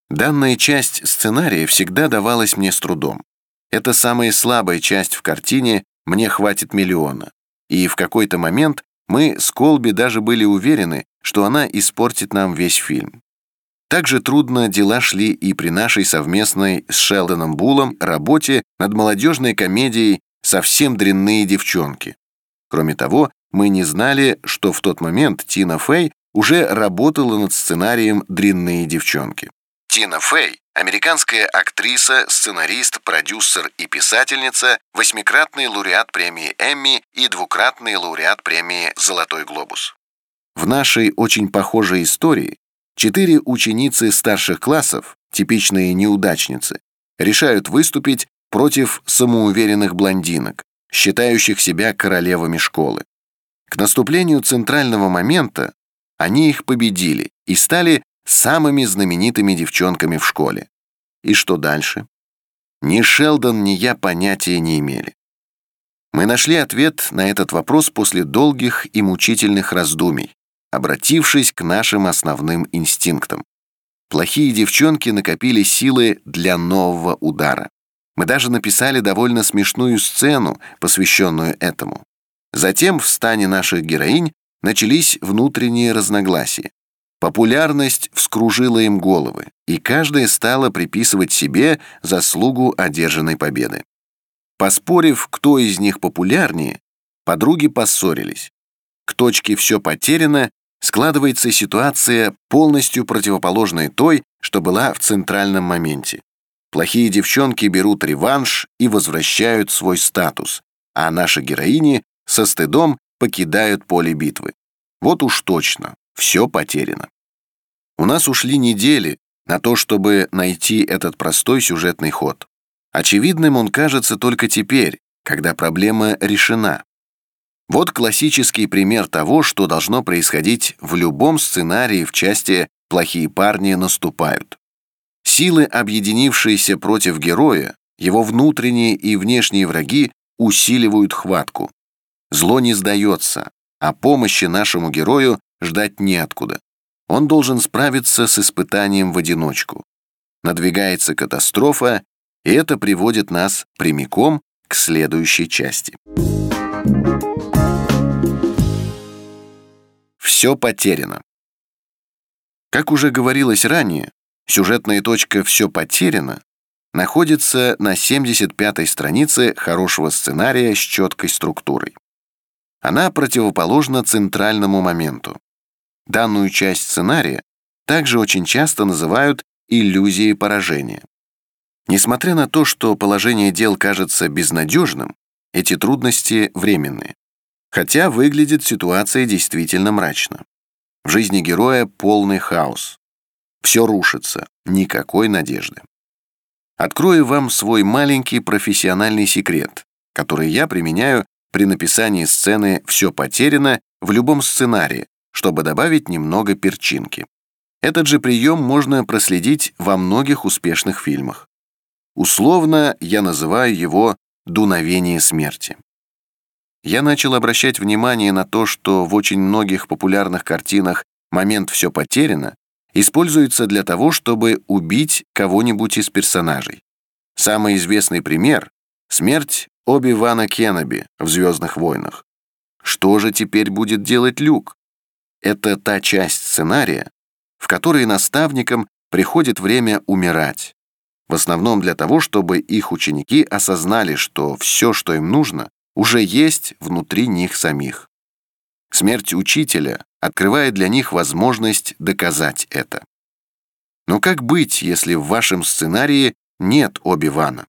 Данная часть сценария всегда давалась мне с трудом. Это самая слабая часть в картине «Мне хватит миллиона». И в какой-то момент мы с Колби даже были уверены, что она испортит нам весь фильм. Также трудно дела шли и при нашей совместной с Шелдоном Буллом работе над молодежной комедией «Совсем дрянные девчонки». Кроме того, мы не знали, что в тот момент Тина Фей уже работала над сценарием «Дрянные девчонки». Тина Фей – американская актриса, сценарист, продюсер и писательница, восьмикратный лауреат премии Эмми и двукратный лауреат премии «Золотой глобус». В нашей очень похожей истории четыре ученицы старших классов, типичные неудачницы, решают выступить против самоуверенных блондинок, считающих себя королевами школы. К наступлению центрального момента они их победили и стали самыми знаменитыми девчонками в школе. И что дальше? Ни Шелдон, ни я понятия не имели. Мы нашли ответ на этот вопрос после долгих и мучительных раздумий, обратившись к нашим основным инстинктам. Плохие девчонки накопили силы для нового удара. Мы даже написали довольно смешную сцену, посвященную этому. Затем в стане наших героинь начались внутренние разногласия. Популярность вскружила им головы, и каждая стала приписывать себе заслугу одержанной победы. Поспорив, кто из них популярнее, подруги поссорились. К точке «все потеряно» складывается ситуация, полностью противоположная той, что была в центральном моменте. Плохие девчонки берут реванш и возвращают свой статус, а наши героини со стыдом покидают поле битвы. Вот уж точно, все потеряно. У нас ушли недели на то, чтобы найти этот простой сюжетный ход. Очевидным он кажется только теперь, когда проблема решена. Вот классический пример того, что должно происходить в любом сценарии в части «Плохие парни наступают». Силы, объединившиеся против героя, его внутренние и внешние враги усиливают хватку. Зло не сдается, а помощи нашему герою ждать неоткуда. Он должен справиться с испытанием в одиночку. Надвигается катастрофа, и это приводит нас прямиком к следующей части. Все потеряно. Как уже говорилось ранее, сюжетная точка «Все потеряно» находится на 75-й странице хорошего сценария с четкой структурой. Она противоположна центральному моменту. Данную часть сценария также очень часто называют иллюзией поражения. Несмотря на то, что положение дел кажется безнадежным, эти трудности временные. Хотя выглядит ситуация действительно мрачно. В жизни героя полный хаос. Все рушится, никакой надежды. Открою вам свой маленький профессиональный секрет, который я применяю при написании сцены «Все потеряно» в любом сценарии, чтобы добавить немного перчинки. Этот же прием можно проследить во многих успешных фильмах. Условно я называю его «дуновение смерти». Я начал обращать внимание на то, что в очень многих популярных картинах момент «все потеряно» используется для того, чтобы убить кого-нибудь из персонажей. Самый известный пример — смерть Оби-Вана Кеннеби в «Звездных войнах». Что же теперь будет делать Люк? Это та часть сценария, в которой наставникам приходит время умирать. В основном для того, чтобы их ученики осознали, что все, что им нужно, уже есть внутри них самих. Смерть учителя открывает для них возможность доказать это. Но как быть, если в вашем сценарии нет Оби-Вана?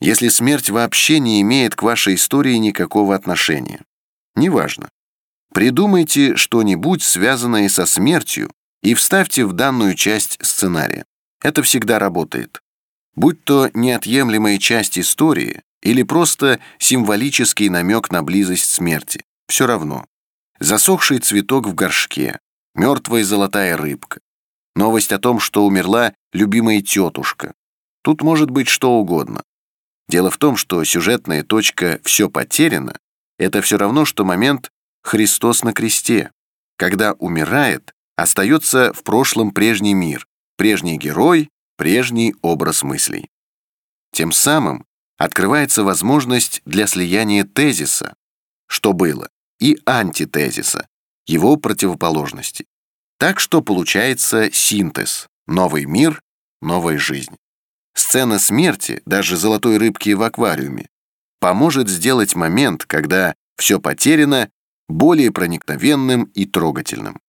Если смерть вообще не имеет к вашей истории никакого отношения? Неважно. Придумайте что-нибудь, связанное со смертью, и вставьте в данную часть сценария. Это всегда работает. Будь то неотъемлемая часть истории или просто символический намек на близость смерти, все равно. Засохший цветок в горшке, мертвая золотая рыбка, новость о том, что умерла любимая тетушка. Тут может быть что угодно. Дело в том, что сюжетная точка «все потеряно» — это все равно, что момент «Христос на кресте», когда умирает, остается в прошлом прежний мир, прежний герой, прежний образ мыслей. Тем самым открывается возможность для слияния тезиса, что было, и антитезиса, его противоположности. Так что получается синтез, новый мир, новая жизнь. Сцена смерти, даже золотой рыбки в аквариуме, поможет сделать момент, когда все потеряно, более проникновенным и трогательным.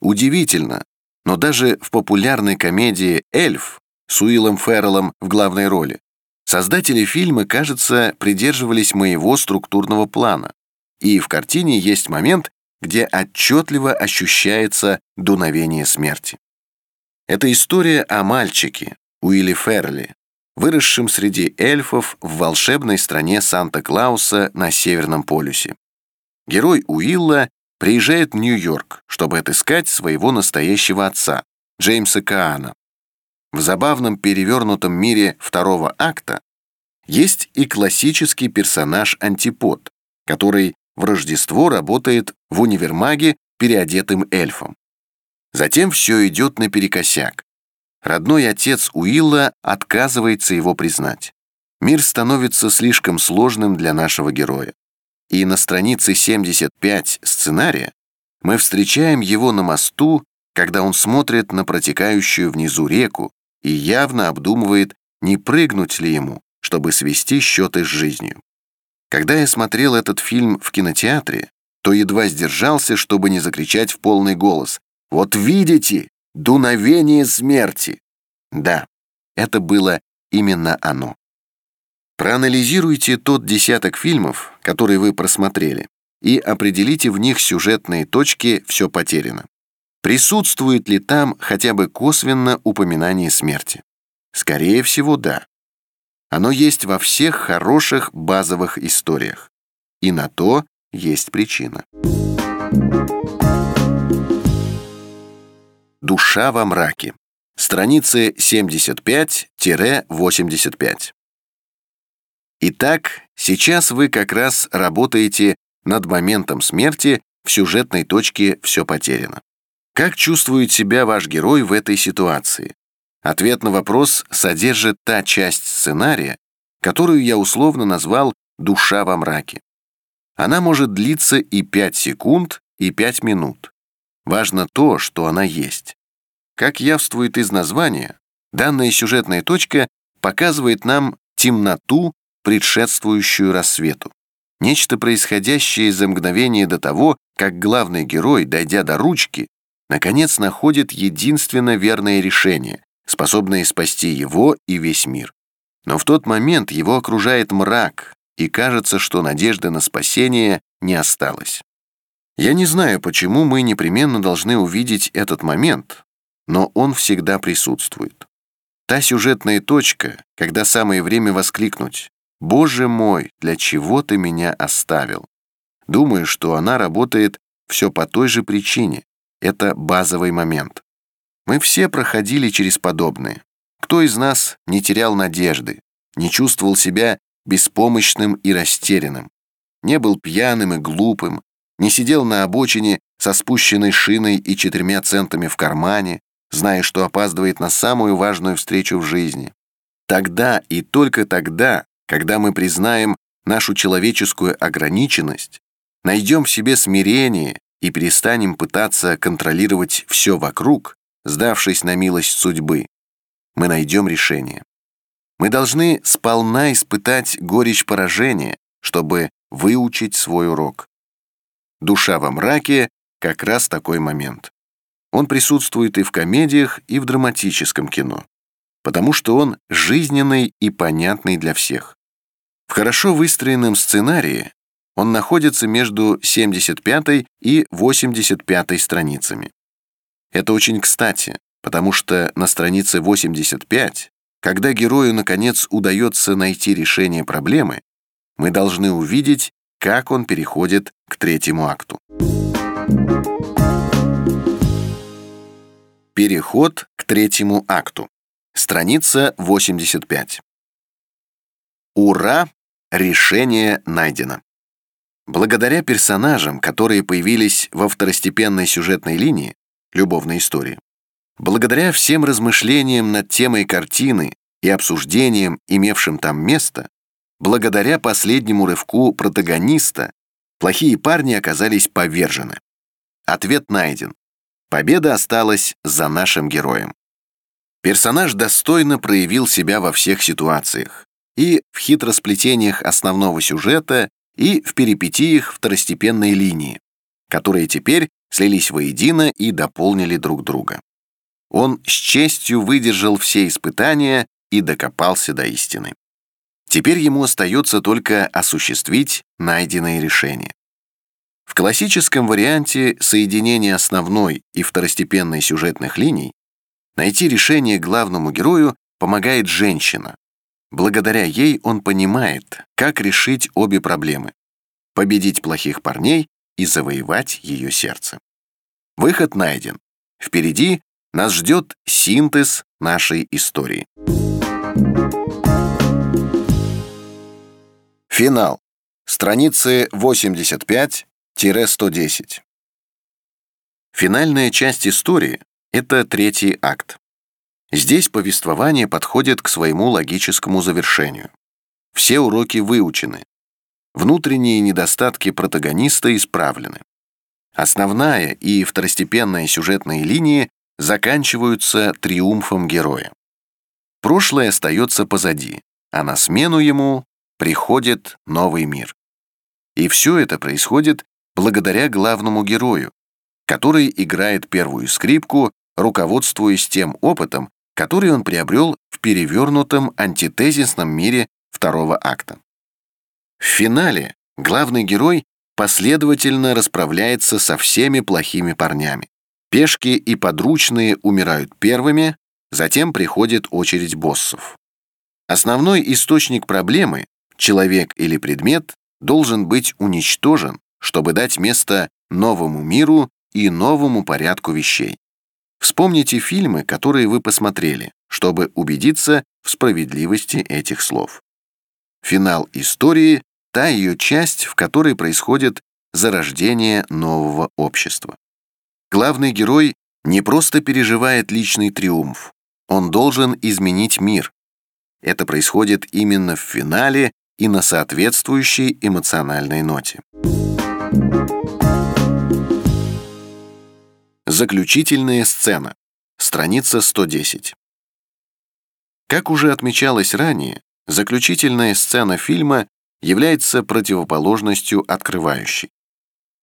Удивительно, но даже в популярной комедии «Эльф» с Уиллом Ферреллом в главной роли создатели фильма, кажется, придерживались моего структурного плана. И в картине есть момент, где отчетливо ощущается дуновение смерти. Это история о мальчике, Уилле Ферли, выросшем среди эльфов в волшебной стране Санта-Клауса на Северном полюсе. Герой Уилла приезжает в Нью-Йорк, чтобы отыскать своего настоящего отца, Джеймса Каана. В забавном перевернутом мире второго акта есть и классический персонаж-антипод, который в Рождество работает в универмаге переодетым эльфом. Затем все идет наперекосяк. Родной отец Уилла отказывается его признать. Мир становится слишком сложным для нашего героя. И на странице 75 сценария мы встречаем его на мосту, когда он смотрит на протекающую внизу реку и явно обдумывает, не прыгнуть ли ему, чтобы свести счеты с жизнью. Когда я смотрел этот фильм в кинотеатре, то едва сдержался, чтобы не закричать в полный голос. «Вот видите, дуновение смерти!» Да, это было именно оно. Проанализируйте тот десяток фильмов, которые вы просмотрели, и определите в них сюжетные точки «все потеряно». Присутствует ли там хотя бы косвенно упоминание смерти? Скорее всего, да. Оно есть во всех хороших базовых историях. И на то есть причина. Душа во мраке. Страницы 75-85. Итак, сейчас вы как раз работаете над моментом смерти в сюжетной точке «все потеряно». Как чувствует себя ваш герой в этой ситуации? Ответ на вопрос содержит та часть сценария, которую я условно назвал «душа во мраке». Она может длиться и 5 секунд, и 5 минут. Важно то, что она есть. Как явствует из названия, данная сюжетная точка показывает нам темноту, предшествующую рассвету. Нечто происходящее за мгновение до того, как главный герой, дойдя до ручки, наконец находит единственно верное решение, способное спасти его и весь мир. Но в тот момент его окружает мрак, и кажется, что надежды на спасение не осталось. Я не знаю, почему мы непременно должны увидеть этот момент, но он всегда присутствует. Та сюжетная точка, когда самое время воскликнуть «Боже мой, для чего ты меня оставил?» Думаю, что она работает все по той же причине. Это базовый момент. Мы все проходили через подобное. Кто из нас не терял надежды, не чувствовал себя беспомощным и растерянным, не был пьяным и глупым, не сидел на обочине со спущенной шиной и четырьмя центами в кармане, зная, что опаздывает на самую важную встречу в жизни. Тогда и только тогда, когда мы признаем нашу человеческую ограниченность, найдем в себе смирение и перестанем пытаться контролировать все вокруг, сдавшись на милость судьбы, мы найдем решение. Мы должны сполна испытать горечь поражения, чтобы выучить свой урок. Душа во мраке — как раз такой момент. Он присутствует и в комедиях, и в драматическом кино, потому что он жизненный и понятный для всех. В хорошо выстроенном сценарии он находится между 75 и 85 страницами. Это очень кстати, потому что на странице 85, когда герою наконец удается найти решение проблемы, мы должны увидеть, как он переходит к третьему акту. Переход к третьему акту. Страница 85. Ура! Решение найдено. Благодаря персонажам, которые появились во второстепенной сюжетной линии, любовной истории, благодаря всем размышлениям над темой картины и обсуждениям, имевшим там место, благодаря последнему рывку протагониста, плохие парни оказались повержены. Ответ найден. Победа осталась за нашим героем. Персонаж достойно проявил себя во всех ситуациях. И в хитросплетениях основного сюжета, и в перипетиях второстепенной линии, которые теперь слились воедино и дополнили друг друга. Он с честью выдержал все испытания и докопался до истины. Теперь ему остается только осуществить найденные решения. В классическом варианте соединения основной и второстепенной сюжетных линий найти решение главному герою помогает женщина. Благодаря ей он понимает, как решить обе проблемы — победить плохих парней и завоевать ее сердце. Выход найден. Впереди нас ждет синтез нашей истории. Финал. Страницы 85 110. Финальная часть истории — это третий акт. Здесь повествование подходит к своему логическому завершению. Все уроки выучены. Внутренние недостатки протагониста исправлены. Основная и второстепенная сюжетные линии заканчиваются триумфом героя. Прошлое остается позади, а на смену ему приходит новый мир. И все это происходит благодаря главному герою, который играет первую скрипку, руководствуясь тем опытом, который он приобрел в перевернутом антитезисном мире второго акта. В финале главный герой последовательно расправляется со всеми плохими парнями. Пешки и подручные умирают первыми, затем приходит очередь боссов. Основной источник проблемы, человек или предмет, должен быть уничтожен, чтобы дать место новому миру и новому порядку вещей. Вспомните фильмы, которые вы посмотрели, чтобы убедиться в справедливости этих слов. Финал истории — та ее часть, в которой происходит зарождение нового общества. Главный герой не просто переживает личный триумф, он должен изменить мир. Это происходит именно в финале и на соответствующей эмоциональной ноте. Заключительная сцена. Страница 110. Как уже отмечалось ранее, заключительная сцена фильма является противоположностью открывающей.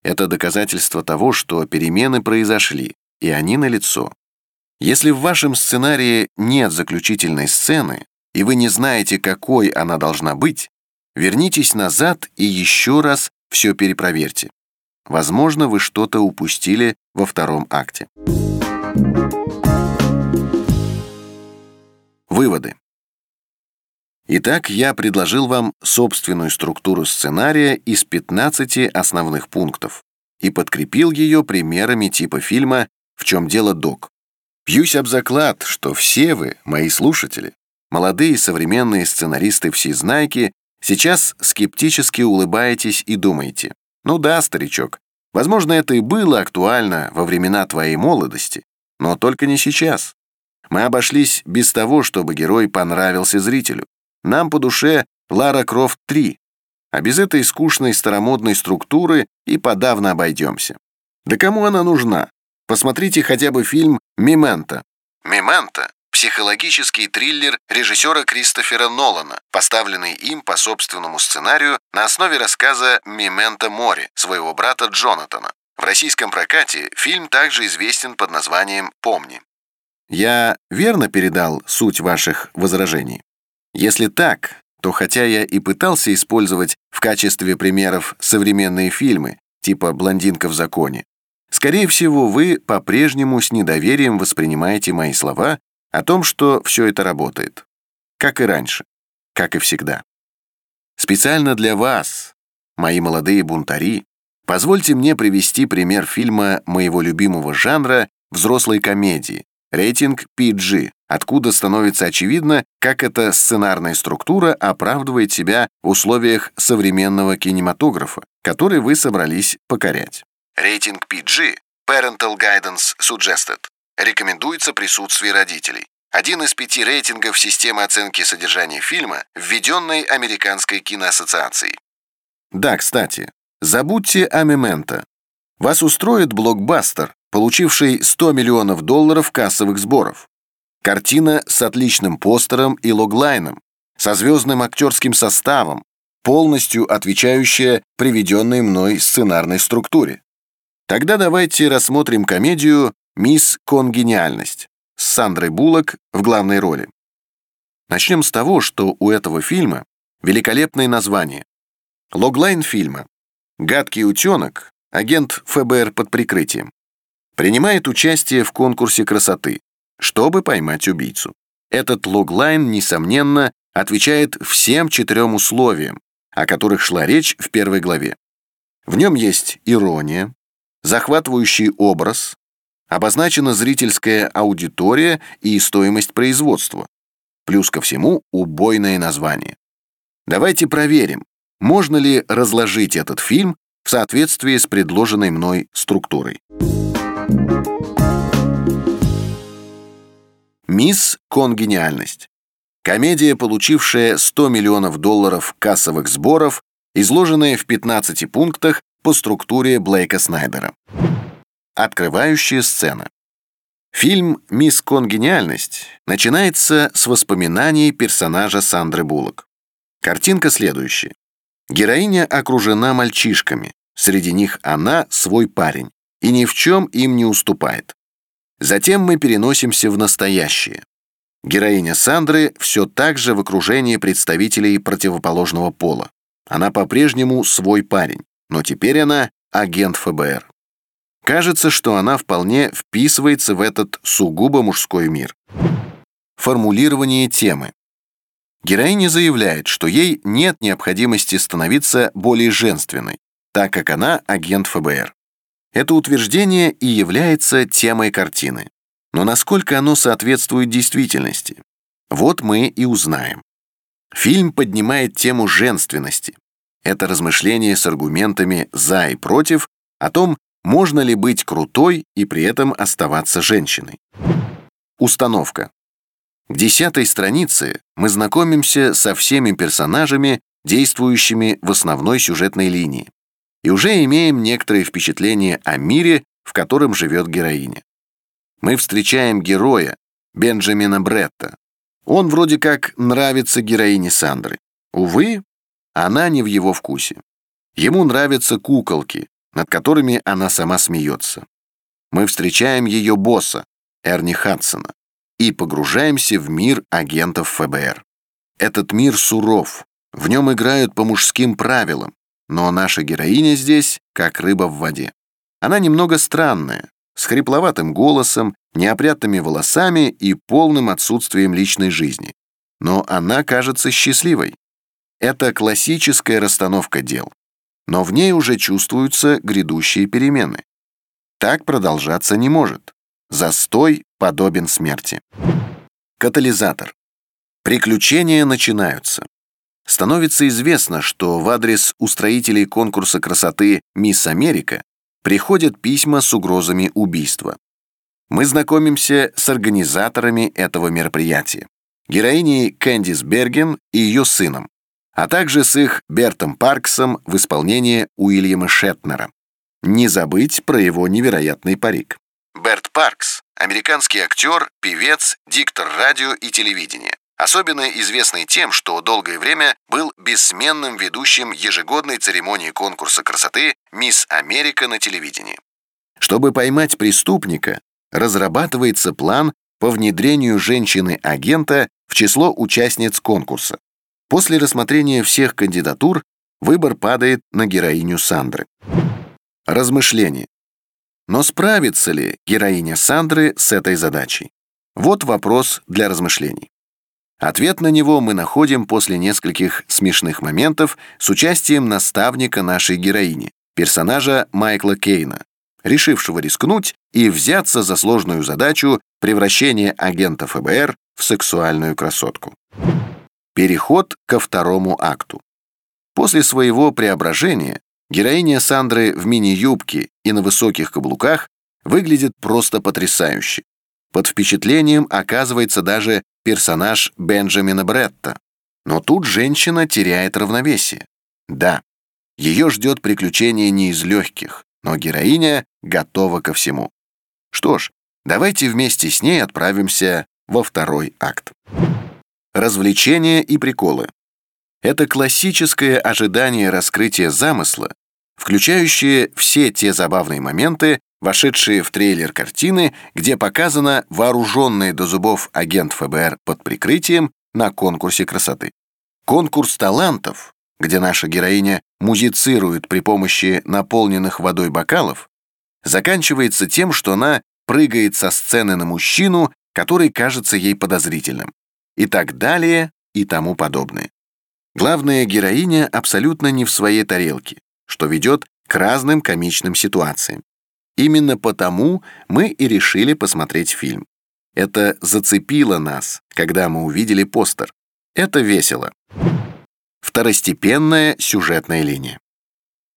Это доказательство того, что перемены произошли, и они налицо. Если в вашем сценарии нет заключительной сцены, и вы не знаете, какой она должна быть, вернитесь назад и еще раз все перепроверьте. Возможно, вы что-то упустили во втором акте. Выводы. Итак, я предложил вам собственную структуру сценария из 15 основных пунктов и подкрепил ее примерами типа фильма «В чем дело, док?». Бьюсь об заклад, что все вы, мои слушатели, молодые современные сценаристы-всезнайки, сейчас скептически улыбаетесь и думаете, ну да, старичок, возможно, это и было актуально во времена твоей молодости, но только не сейчас. Мы обошлись без того, чтобы герой понравился зрителю. Нам по душе Лара Крофт 3, а без этой скучной старомодной структуры и подавно обойдемся. Да кому она нужна? Посмотрите хотя бы фильм «Мементо». «Мементо» психологический триллер режиссера Кристофера Нолана, поставленный им по собственному сценарию на основе рассказа «Мементо море» своего брата Джонатана. В российском прокате фильм также известен под названием «Помни». Я верно передал суть ваших возражений? Если так, то хотя я и пытался использовать в качестве примеров современные фильмы, типа «Блондинка в законе», Скорее всего, вы по-прежнему с недоверием воспринимаете мои слова о том, что все это работает. Как и раньше, как и всегда. Специально для вас, мои молодые бунтари, позвольте мне привести пример фильма моего любимого жанра взрослой комедии, рейтинг PG, откуда становится очевидно, как эта сценарная структура оправдывает себя в условиях современного кинематографа, который вы собрались покорять. Рейтинг PG Parental Guidance Suggested рекомендуется присутствие родителей. Один из пяти рейтингов системы оценки содержания фильма, введенной Американской киноассоциацией. Да, кстати, забудьте о Мементо. Вас устроит блокбастер, получивший 100 миллионов долларов кассовых сборов. Картина с отличным постером и логлайном, со звездным актерским составом, полностью отвечающая приведенной мной сценарной структуре. Тогда давайте рассмотрим комедию «Мисс Конгениальность» с Сандрой Буллок в главной роли. Начнем с того, что у этого фильма великолепное название. Логлайн фильма «Гадкий утенок», агент ФБР под прикрытием, принимает участие в конкурсе красоты, чтобы поймать убийцу. Этот логлайн, несомненно, отвечает всем четырем условиям, о которых шла речь в первой главе. В нем есть ирония, захватывающий образ, обозначена зрительская аудитория и стоимость производства. Плюс ко всему убойное название. Давайте проверим, можно ли разложить этот фильм в соответствии с предложенной мной структурой. «Мисс Конгениальность». Комедия, получившая 100 миллионов долларов кассовых сборов, изложенная в 15 пунктах по структуре Блейка Снайдера. Открывающая сцена. Фильм «Мисс Конгениальность» начинается с воспоминаний персонажа Сандры Буллок. Картинка следующая. Героиня окружена мальчишками. Среди них она свой парень. И ни в чем им не уступает. Затем мы переносимся в настоящее. Героиня Сандры все так же в окружении представителей противоположного пола. Она по-прежнему свой парень но теперь она агент ФБР. Кажется, что она вполне вписывается в этот сугубо мужской мир. Формулирование темы. Героиня заявляет, что ей нет необходимости становиться более женственной, так как она агент ФБР. Это утверждение и является темой картины. Но насколько оно соответствует действительности? Вот мы и узнаем. Фильм поднимает тему женственности, это размышление с аргументами «за» и «против» о том, можно ли быть крутой и при этом оставаться женщиной. Установка. К десятой странице мы знакомимся со всеми персонажами, действующими в основной сюжетной линии, и уже имеем некоторые впечатления о мире, в котором живет героиня. Мы встречаем героя, Бенджамина Бретта. Он вроде как нравится героине Сандры. Увы, она не в его вкусе. Ему нравятся куколки, над которыми она сама смеется. Мы встречаем ее босса, Эрни Хадсона, и погружаемся в мир агентов ФБР. Этот мир суров, в нем играют по мужским правилам, но наша героиня здесь как рыба в воде. Она немного странная, с хрипловатым голосом, неопрятными волосами и полным отсутствием личной жизни. Но она кажется счастливой. Это классическая расстановка дел, но в ней уже чувствуются грядущие перемены. Так продолжаться не может. Застой подобен смерти. Катализатор. Приключения начинаются. Становится известно, что в адрес устроителей конкурса красоты «Мисс Америка» приходят письма с угрозами убийства. Мы знакомимся с организаторами этого мероприятия. Героиней Кэндис Берген и ее сыном, а также с их Бертом Парксом в исполнении Уильяма Шетнера. Не забыть про его невероятный парик. Берт Паркс – американский актер, певец, диктор радио и телевидения. Особенно известный тем, что долгое время был бессменным ведущим ежегодной церемонии конкурса красоты «Мисс Америка» на телевидении. Чтобы поймать преступника, разрабатывается план по внедрению женщины-агента в число участниц конкурса. После рассмотрения всех кандидатур выбор падает на героиню Сандры. Размышление. Но справится ли героиня Сандры с этой задачей? Вот вопрос для размышлений. Ответ на него мы находим после нескольких смешных моментов с участием наставника нашей героини, персонажа Майкла Кейна, решившего рискнуть и взяться за сложную задачу превращения агента ФБР в сексуальную красотку. Переход ко второму акту. После своего преображения героиня Сандры в мини-юбке и на высоких каблуках выглядит просто потрясающе. Под впечатлением оказывается даже персонаж Бенджамина Бретта. Но тут женщина теряет равновесие. Да, ее ждет приключение не из легких, но героиня готова ко всему. Что ж, давайте вместе с ней отправимся во второй акт. Развлечения и приколы. Это классическое ожидание раскрытия замысла, включающее все те забавные моменты, вошедшие в трейлер картины, где показано вооруженный до зубов агент ФБР под прикрытием на конкурсе красоты. Конкурс талантов, где наша героиня музицирует при помощи наполненных водой бокалов, заканчивается тем, что она прыгает со сцены на мужчину, который кажется ей подозрительным, и так далее и тому подобное. Главная героиня абсолютно не в своей тарелке, что ведет к разным комичным ситуациям. Именно потому мы и решили посмотреть фильм. Это зацепило нас, когда мы увидели постер. Это весело. Второстепенная сюжетная линия.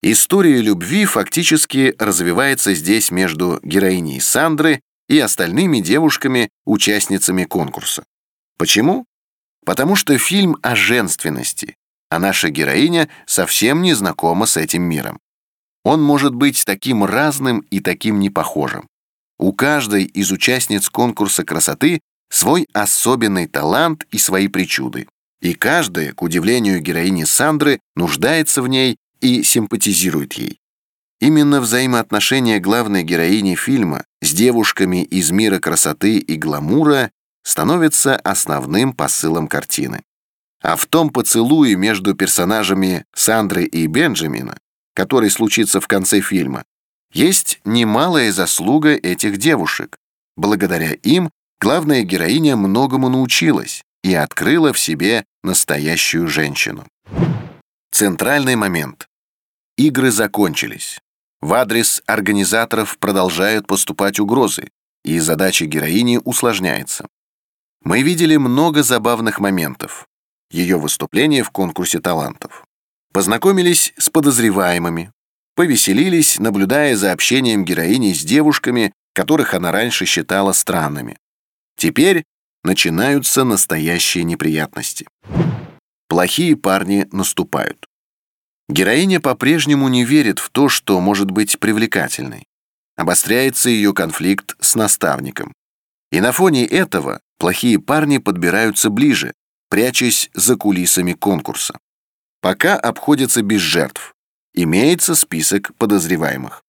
История любви фактически развивается здесь между героиней Сандры и остальными девушками, участницами конкурса. Почему? Потому что фильм о женственности, а наша героиня совсем не знакома с этим миром. Он может быть таким разным и таким непохожим. У каждой из участниц конкурса красоты свой особенный талант и свои причуды. И каждая, к удивлению героини Сандры, нуждается в ней и симпатизирует ей. Именно взаимоотношения главной героини фильма с девушками из мира красоты и гламура становится основным посылом картины. А в том поцелуе между персонажами Сандры и Бенджамина который случится в конце фильма, есть немалая заслуга этих девушек. Благодаря им главная героиня многому научилась и открыла в себе настоящую женщину. Центральный момент. Игры закончились. В адрес организаторов продолжают поступать угрозы, и задача героини усложняется. Мы видели много забавных моментов. Ее выступление в конкурсе талантов. Познакомились с подозреваемыми, повеселились, наблюдая за общением героини с девушками, которых она раньше считала странными. Теперь начинаются настоящие неприятности. Плохие парни наступают. Героиня по-прежнему не верит в то, что может быть привлекательной. Обостряется ее конфликт с наставником. И на фоне этого плохие парни подбираются ближе, прячась за кулисами конкурса. Пока обходится без жертв. Имеется список подозреваемых.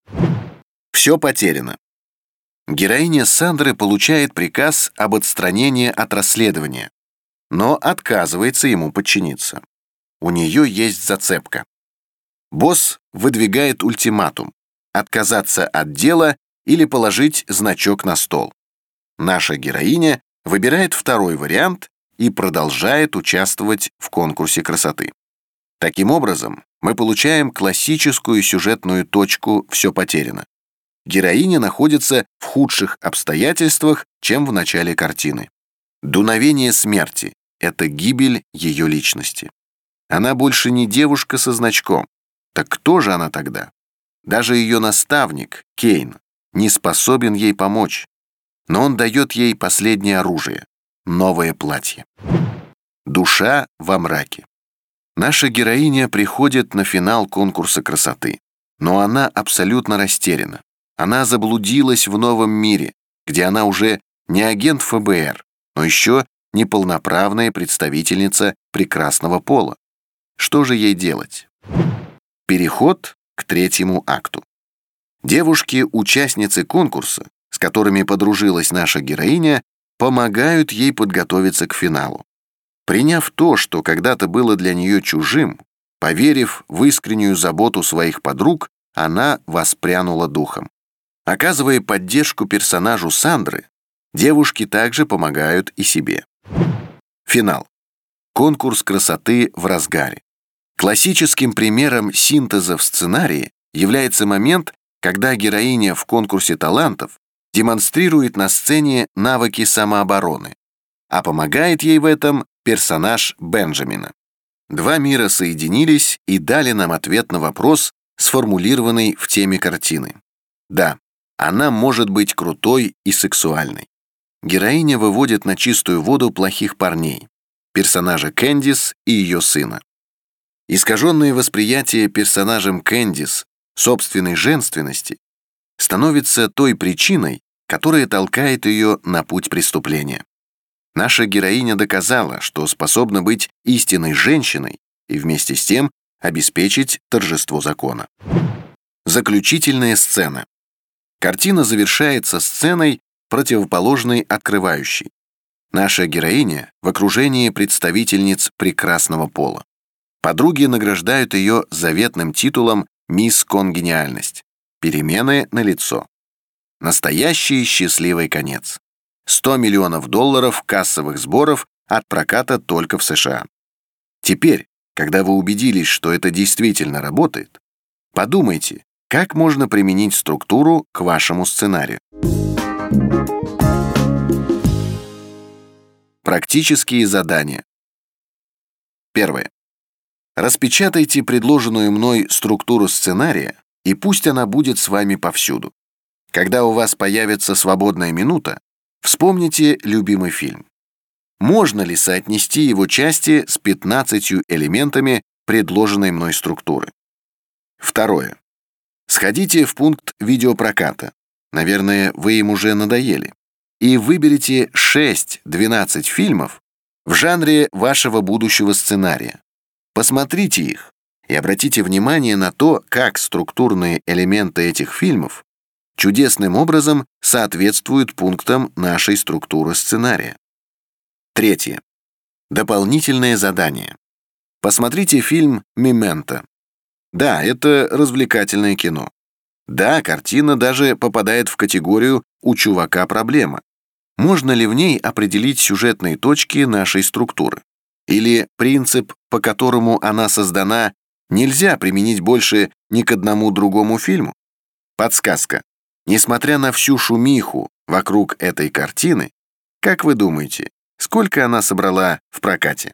Все потеряно. Героиня Сандры получает приказ об отстранении от расследования, но отказывается ему подчиниться. У нее есть зацепка. Босс выдвигает ультиматум – отказаться от дела или положить значок на стол. Наша героиня выбирает второй вариант и продолжает участвовать в конкурсе красоты. Таким образом, мы получаем классическую сюжетную точку «все потеряно». Героиня находится в худших обстоятельствах, чем в начале картины. Дуновение смерти — это гибель ее личности. Она больше не девушка со значком. Так кто же она тогда? Даже ее наставник, Кейн, не способен ей помочь. Но он дает ей последнее оружие — новое платье. Душа во мраке. Наша героиня приходит на финал конкурса красоты, но она абсолютно растеряна. Она заблудилась в новом мире, где она уже не агент ФБР, но еще неполноправная представительница прекрасного пола. Что же ей делать? Переход к третьему акту. Девушки-участницы конкурса, с которыми подружилась наша героиня, помогают ей подготовиться к финалу. Приняв то, что когда-то было для нее чужим, поверив в искреннюю заботу своих подруг, она воспрянула духом. Оказывая поддержку персонажу Сандры, девушки также помогают и себе. Финал. Конкурс красоты в разгаре. Классическим примером синтеза в сценарии является момент, когда героиня в конкурсе талантов демонстрирует на сцене навыки самообороны, а помогает ей в этом персонаж Бенджамина. Два мира соединились и дали нам ответ на вопрос, сформулированный в теме картины. Да, она может быть крутой и сексуальной. Героиня выводит на чистую воду плохих парней, персонажа Кэндис и ее сына. Искаженное восприятие персонажем Кэндис собственной женственности становится той причиной, которая толкает ее на путь преступления. Наша героиня доказала, что способна быть истинной женщиной и вместе с тем обеспечить торжество закона. Заключительная сцена. Картина завершается сценой, противоположной открывающей. Наша героиня в окружении представительниц прекрасного пола. Подруги награждают ее заветным титулом «Мисс Конгениальность». Перемены на лицо. Настоящий счастливый конец. 100 миллионов долларов кассовых сборов от проката только в США. Теперь, когда вы убедились, что это действительно работает, подумайте, как можно применить структуру к вашему сценарию. Практические задания. Первое. Распечатайте предложенную мной структуру сценария, и пусть она будет с вами повсюду. Когда у вас появится свободная минута, вспомните любимый фильм. Можно ли соотнести его части с 15 элементами предложенной мной структуры? Второе. Сходите в пункт видеопроката. Наверное, вы им уже надоели. И выберите 6-12 фильмов в жанре вашего будущего сценария. Посмотрите их и обратите внимание на то, как структурные элементы этих фильмов чудесным образом соответствуют пунктам нашей структуры сценария. Третье. Дополнительное задание. Посмотрите фильм «Мементо». Да, это развлекательное кино. Да, картина даже попадает в категорию «у чувака проблема». Можно ли в ней определить сюжетные точки нашей структуры? Или принцип, по которому она создана, нельзя применить больше ни к одному другому фильму? Подсказка. Несмотря на всю шумиху вокруг этой картины, как вы думаете, сколько она собрала в прокате?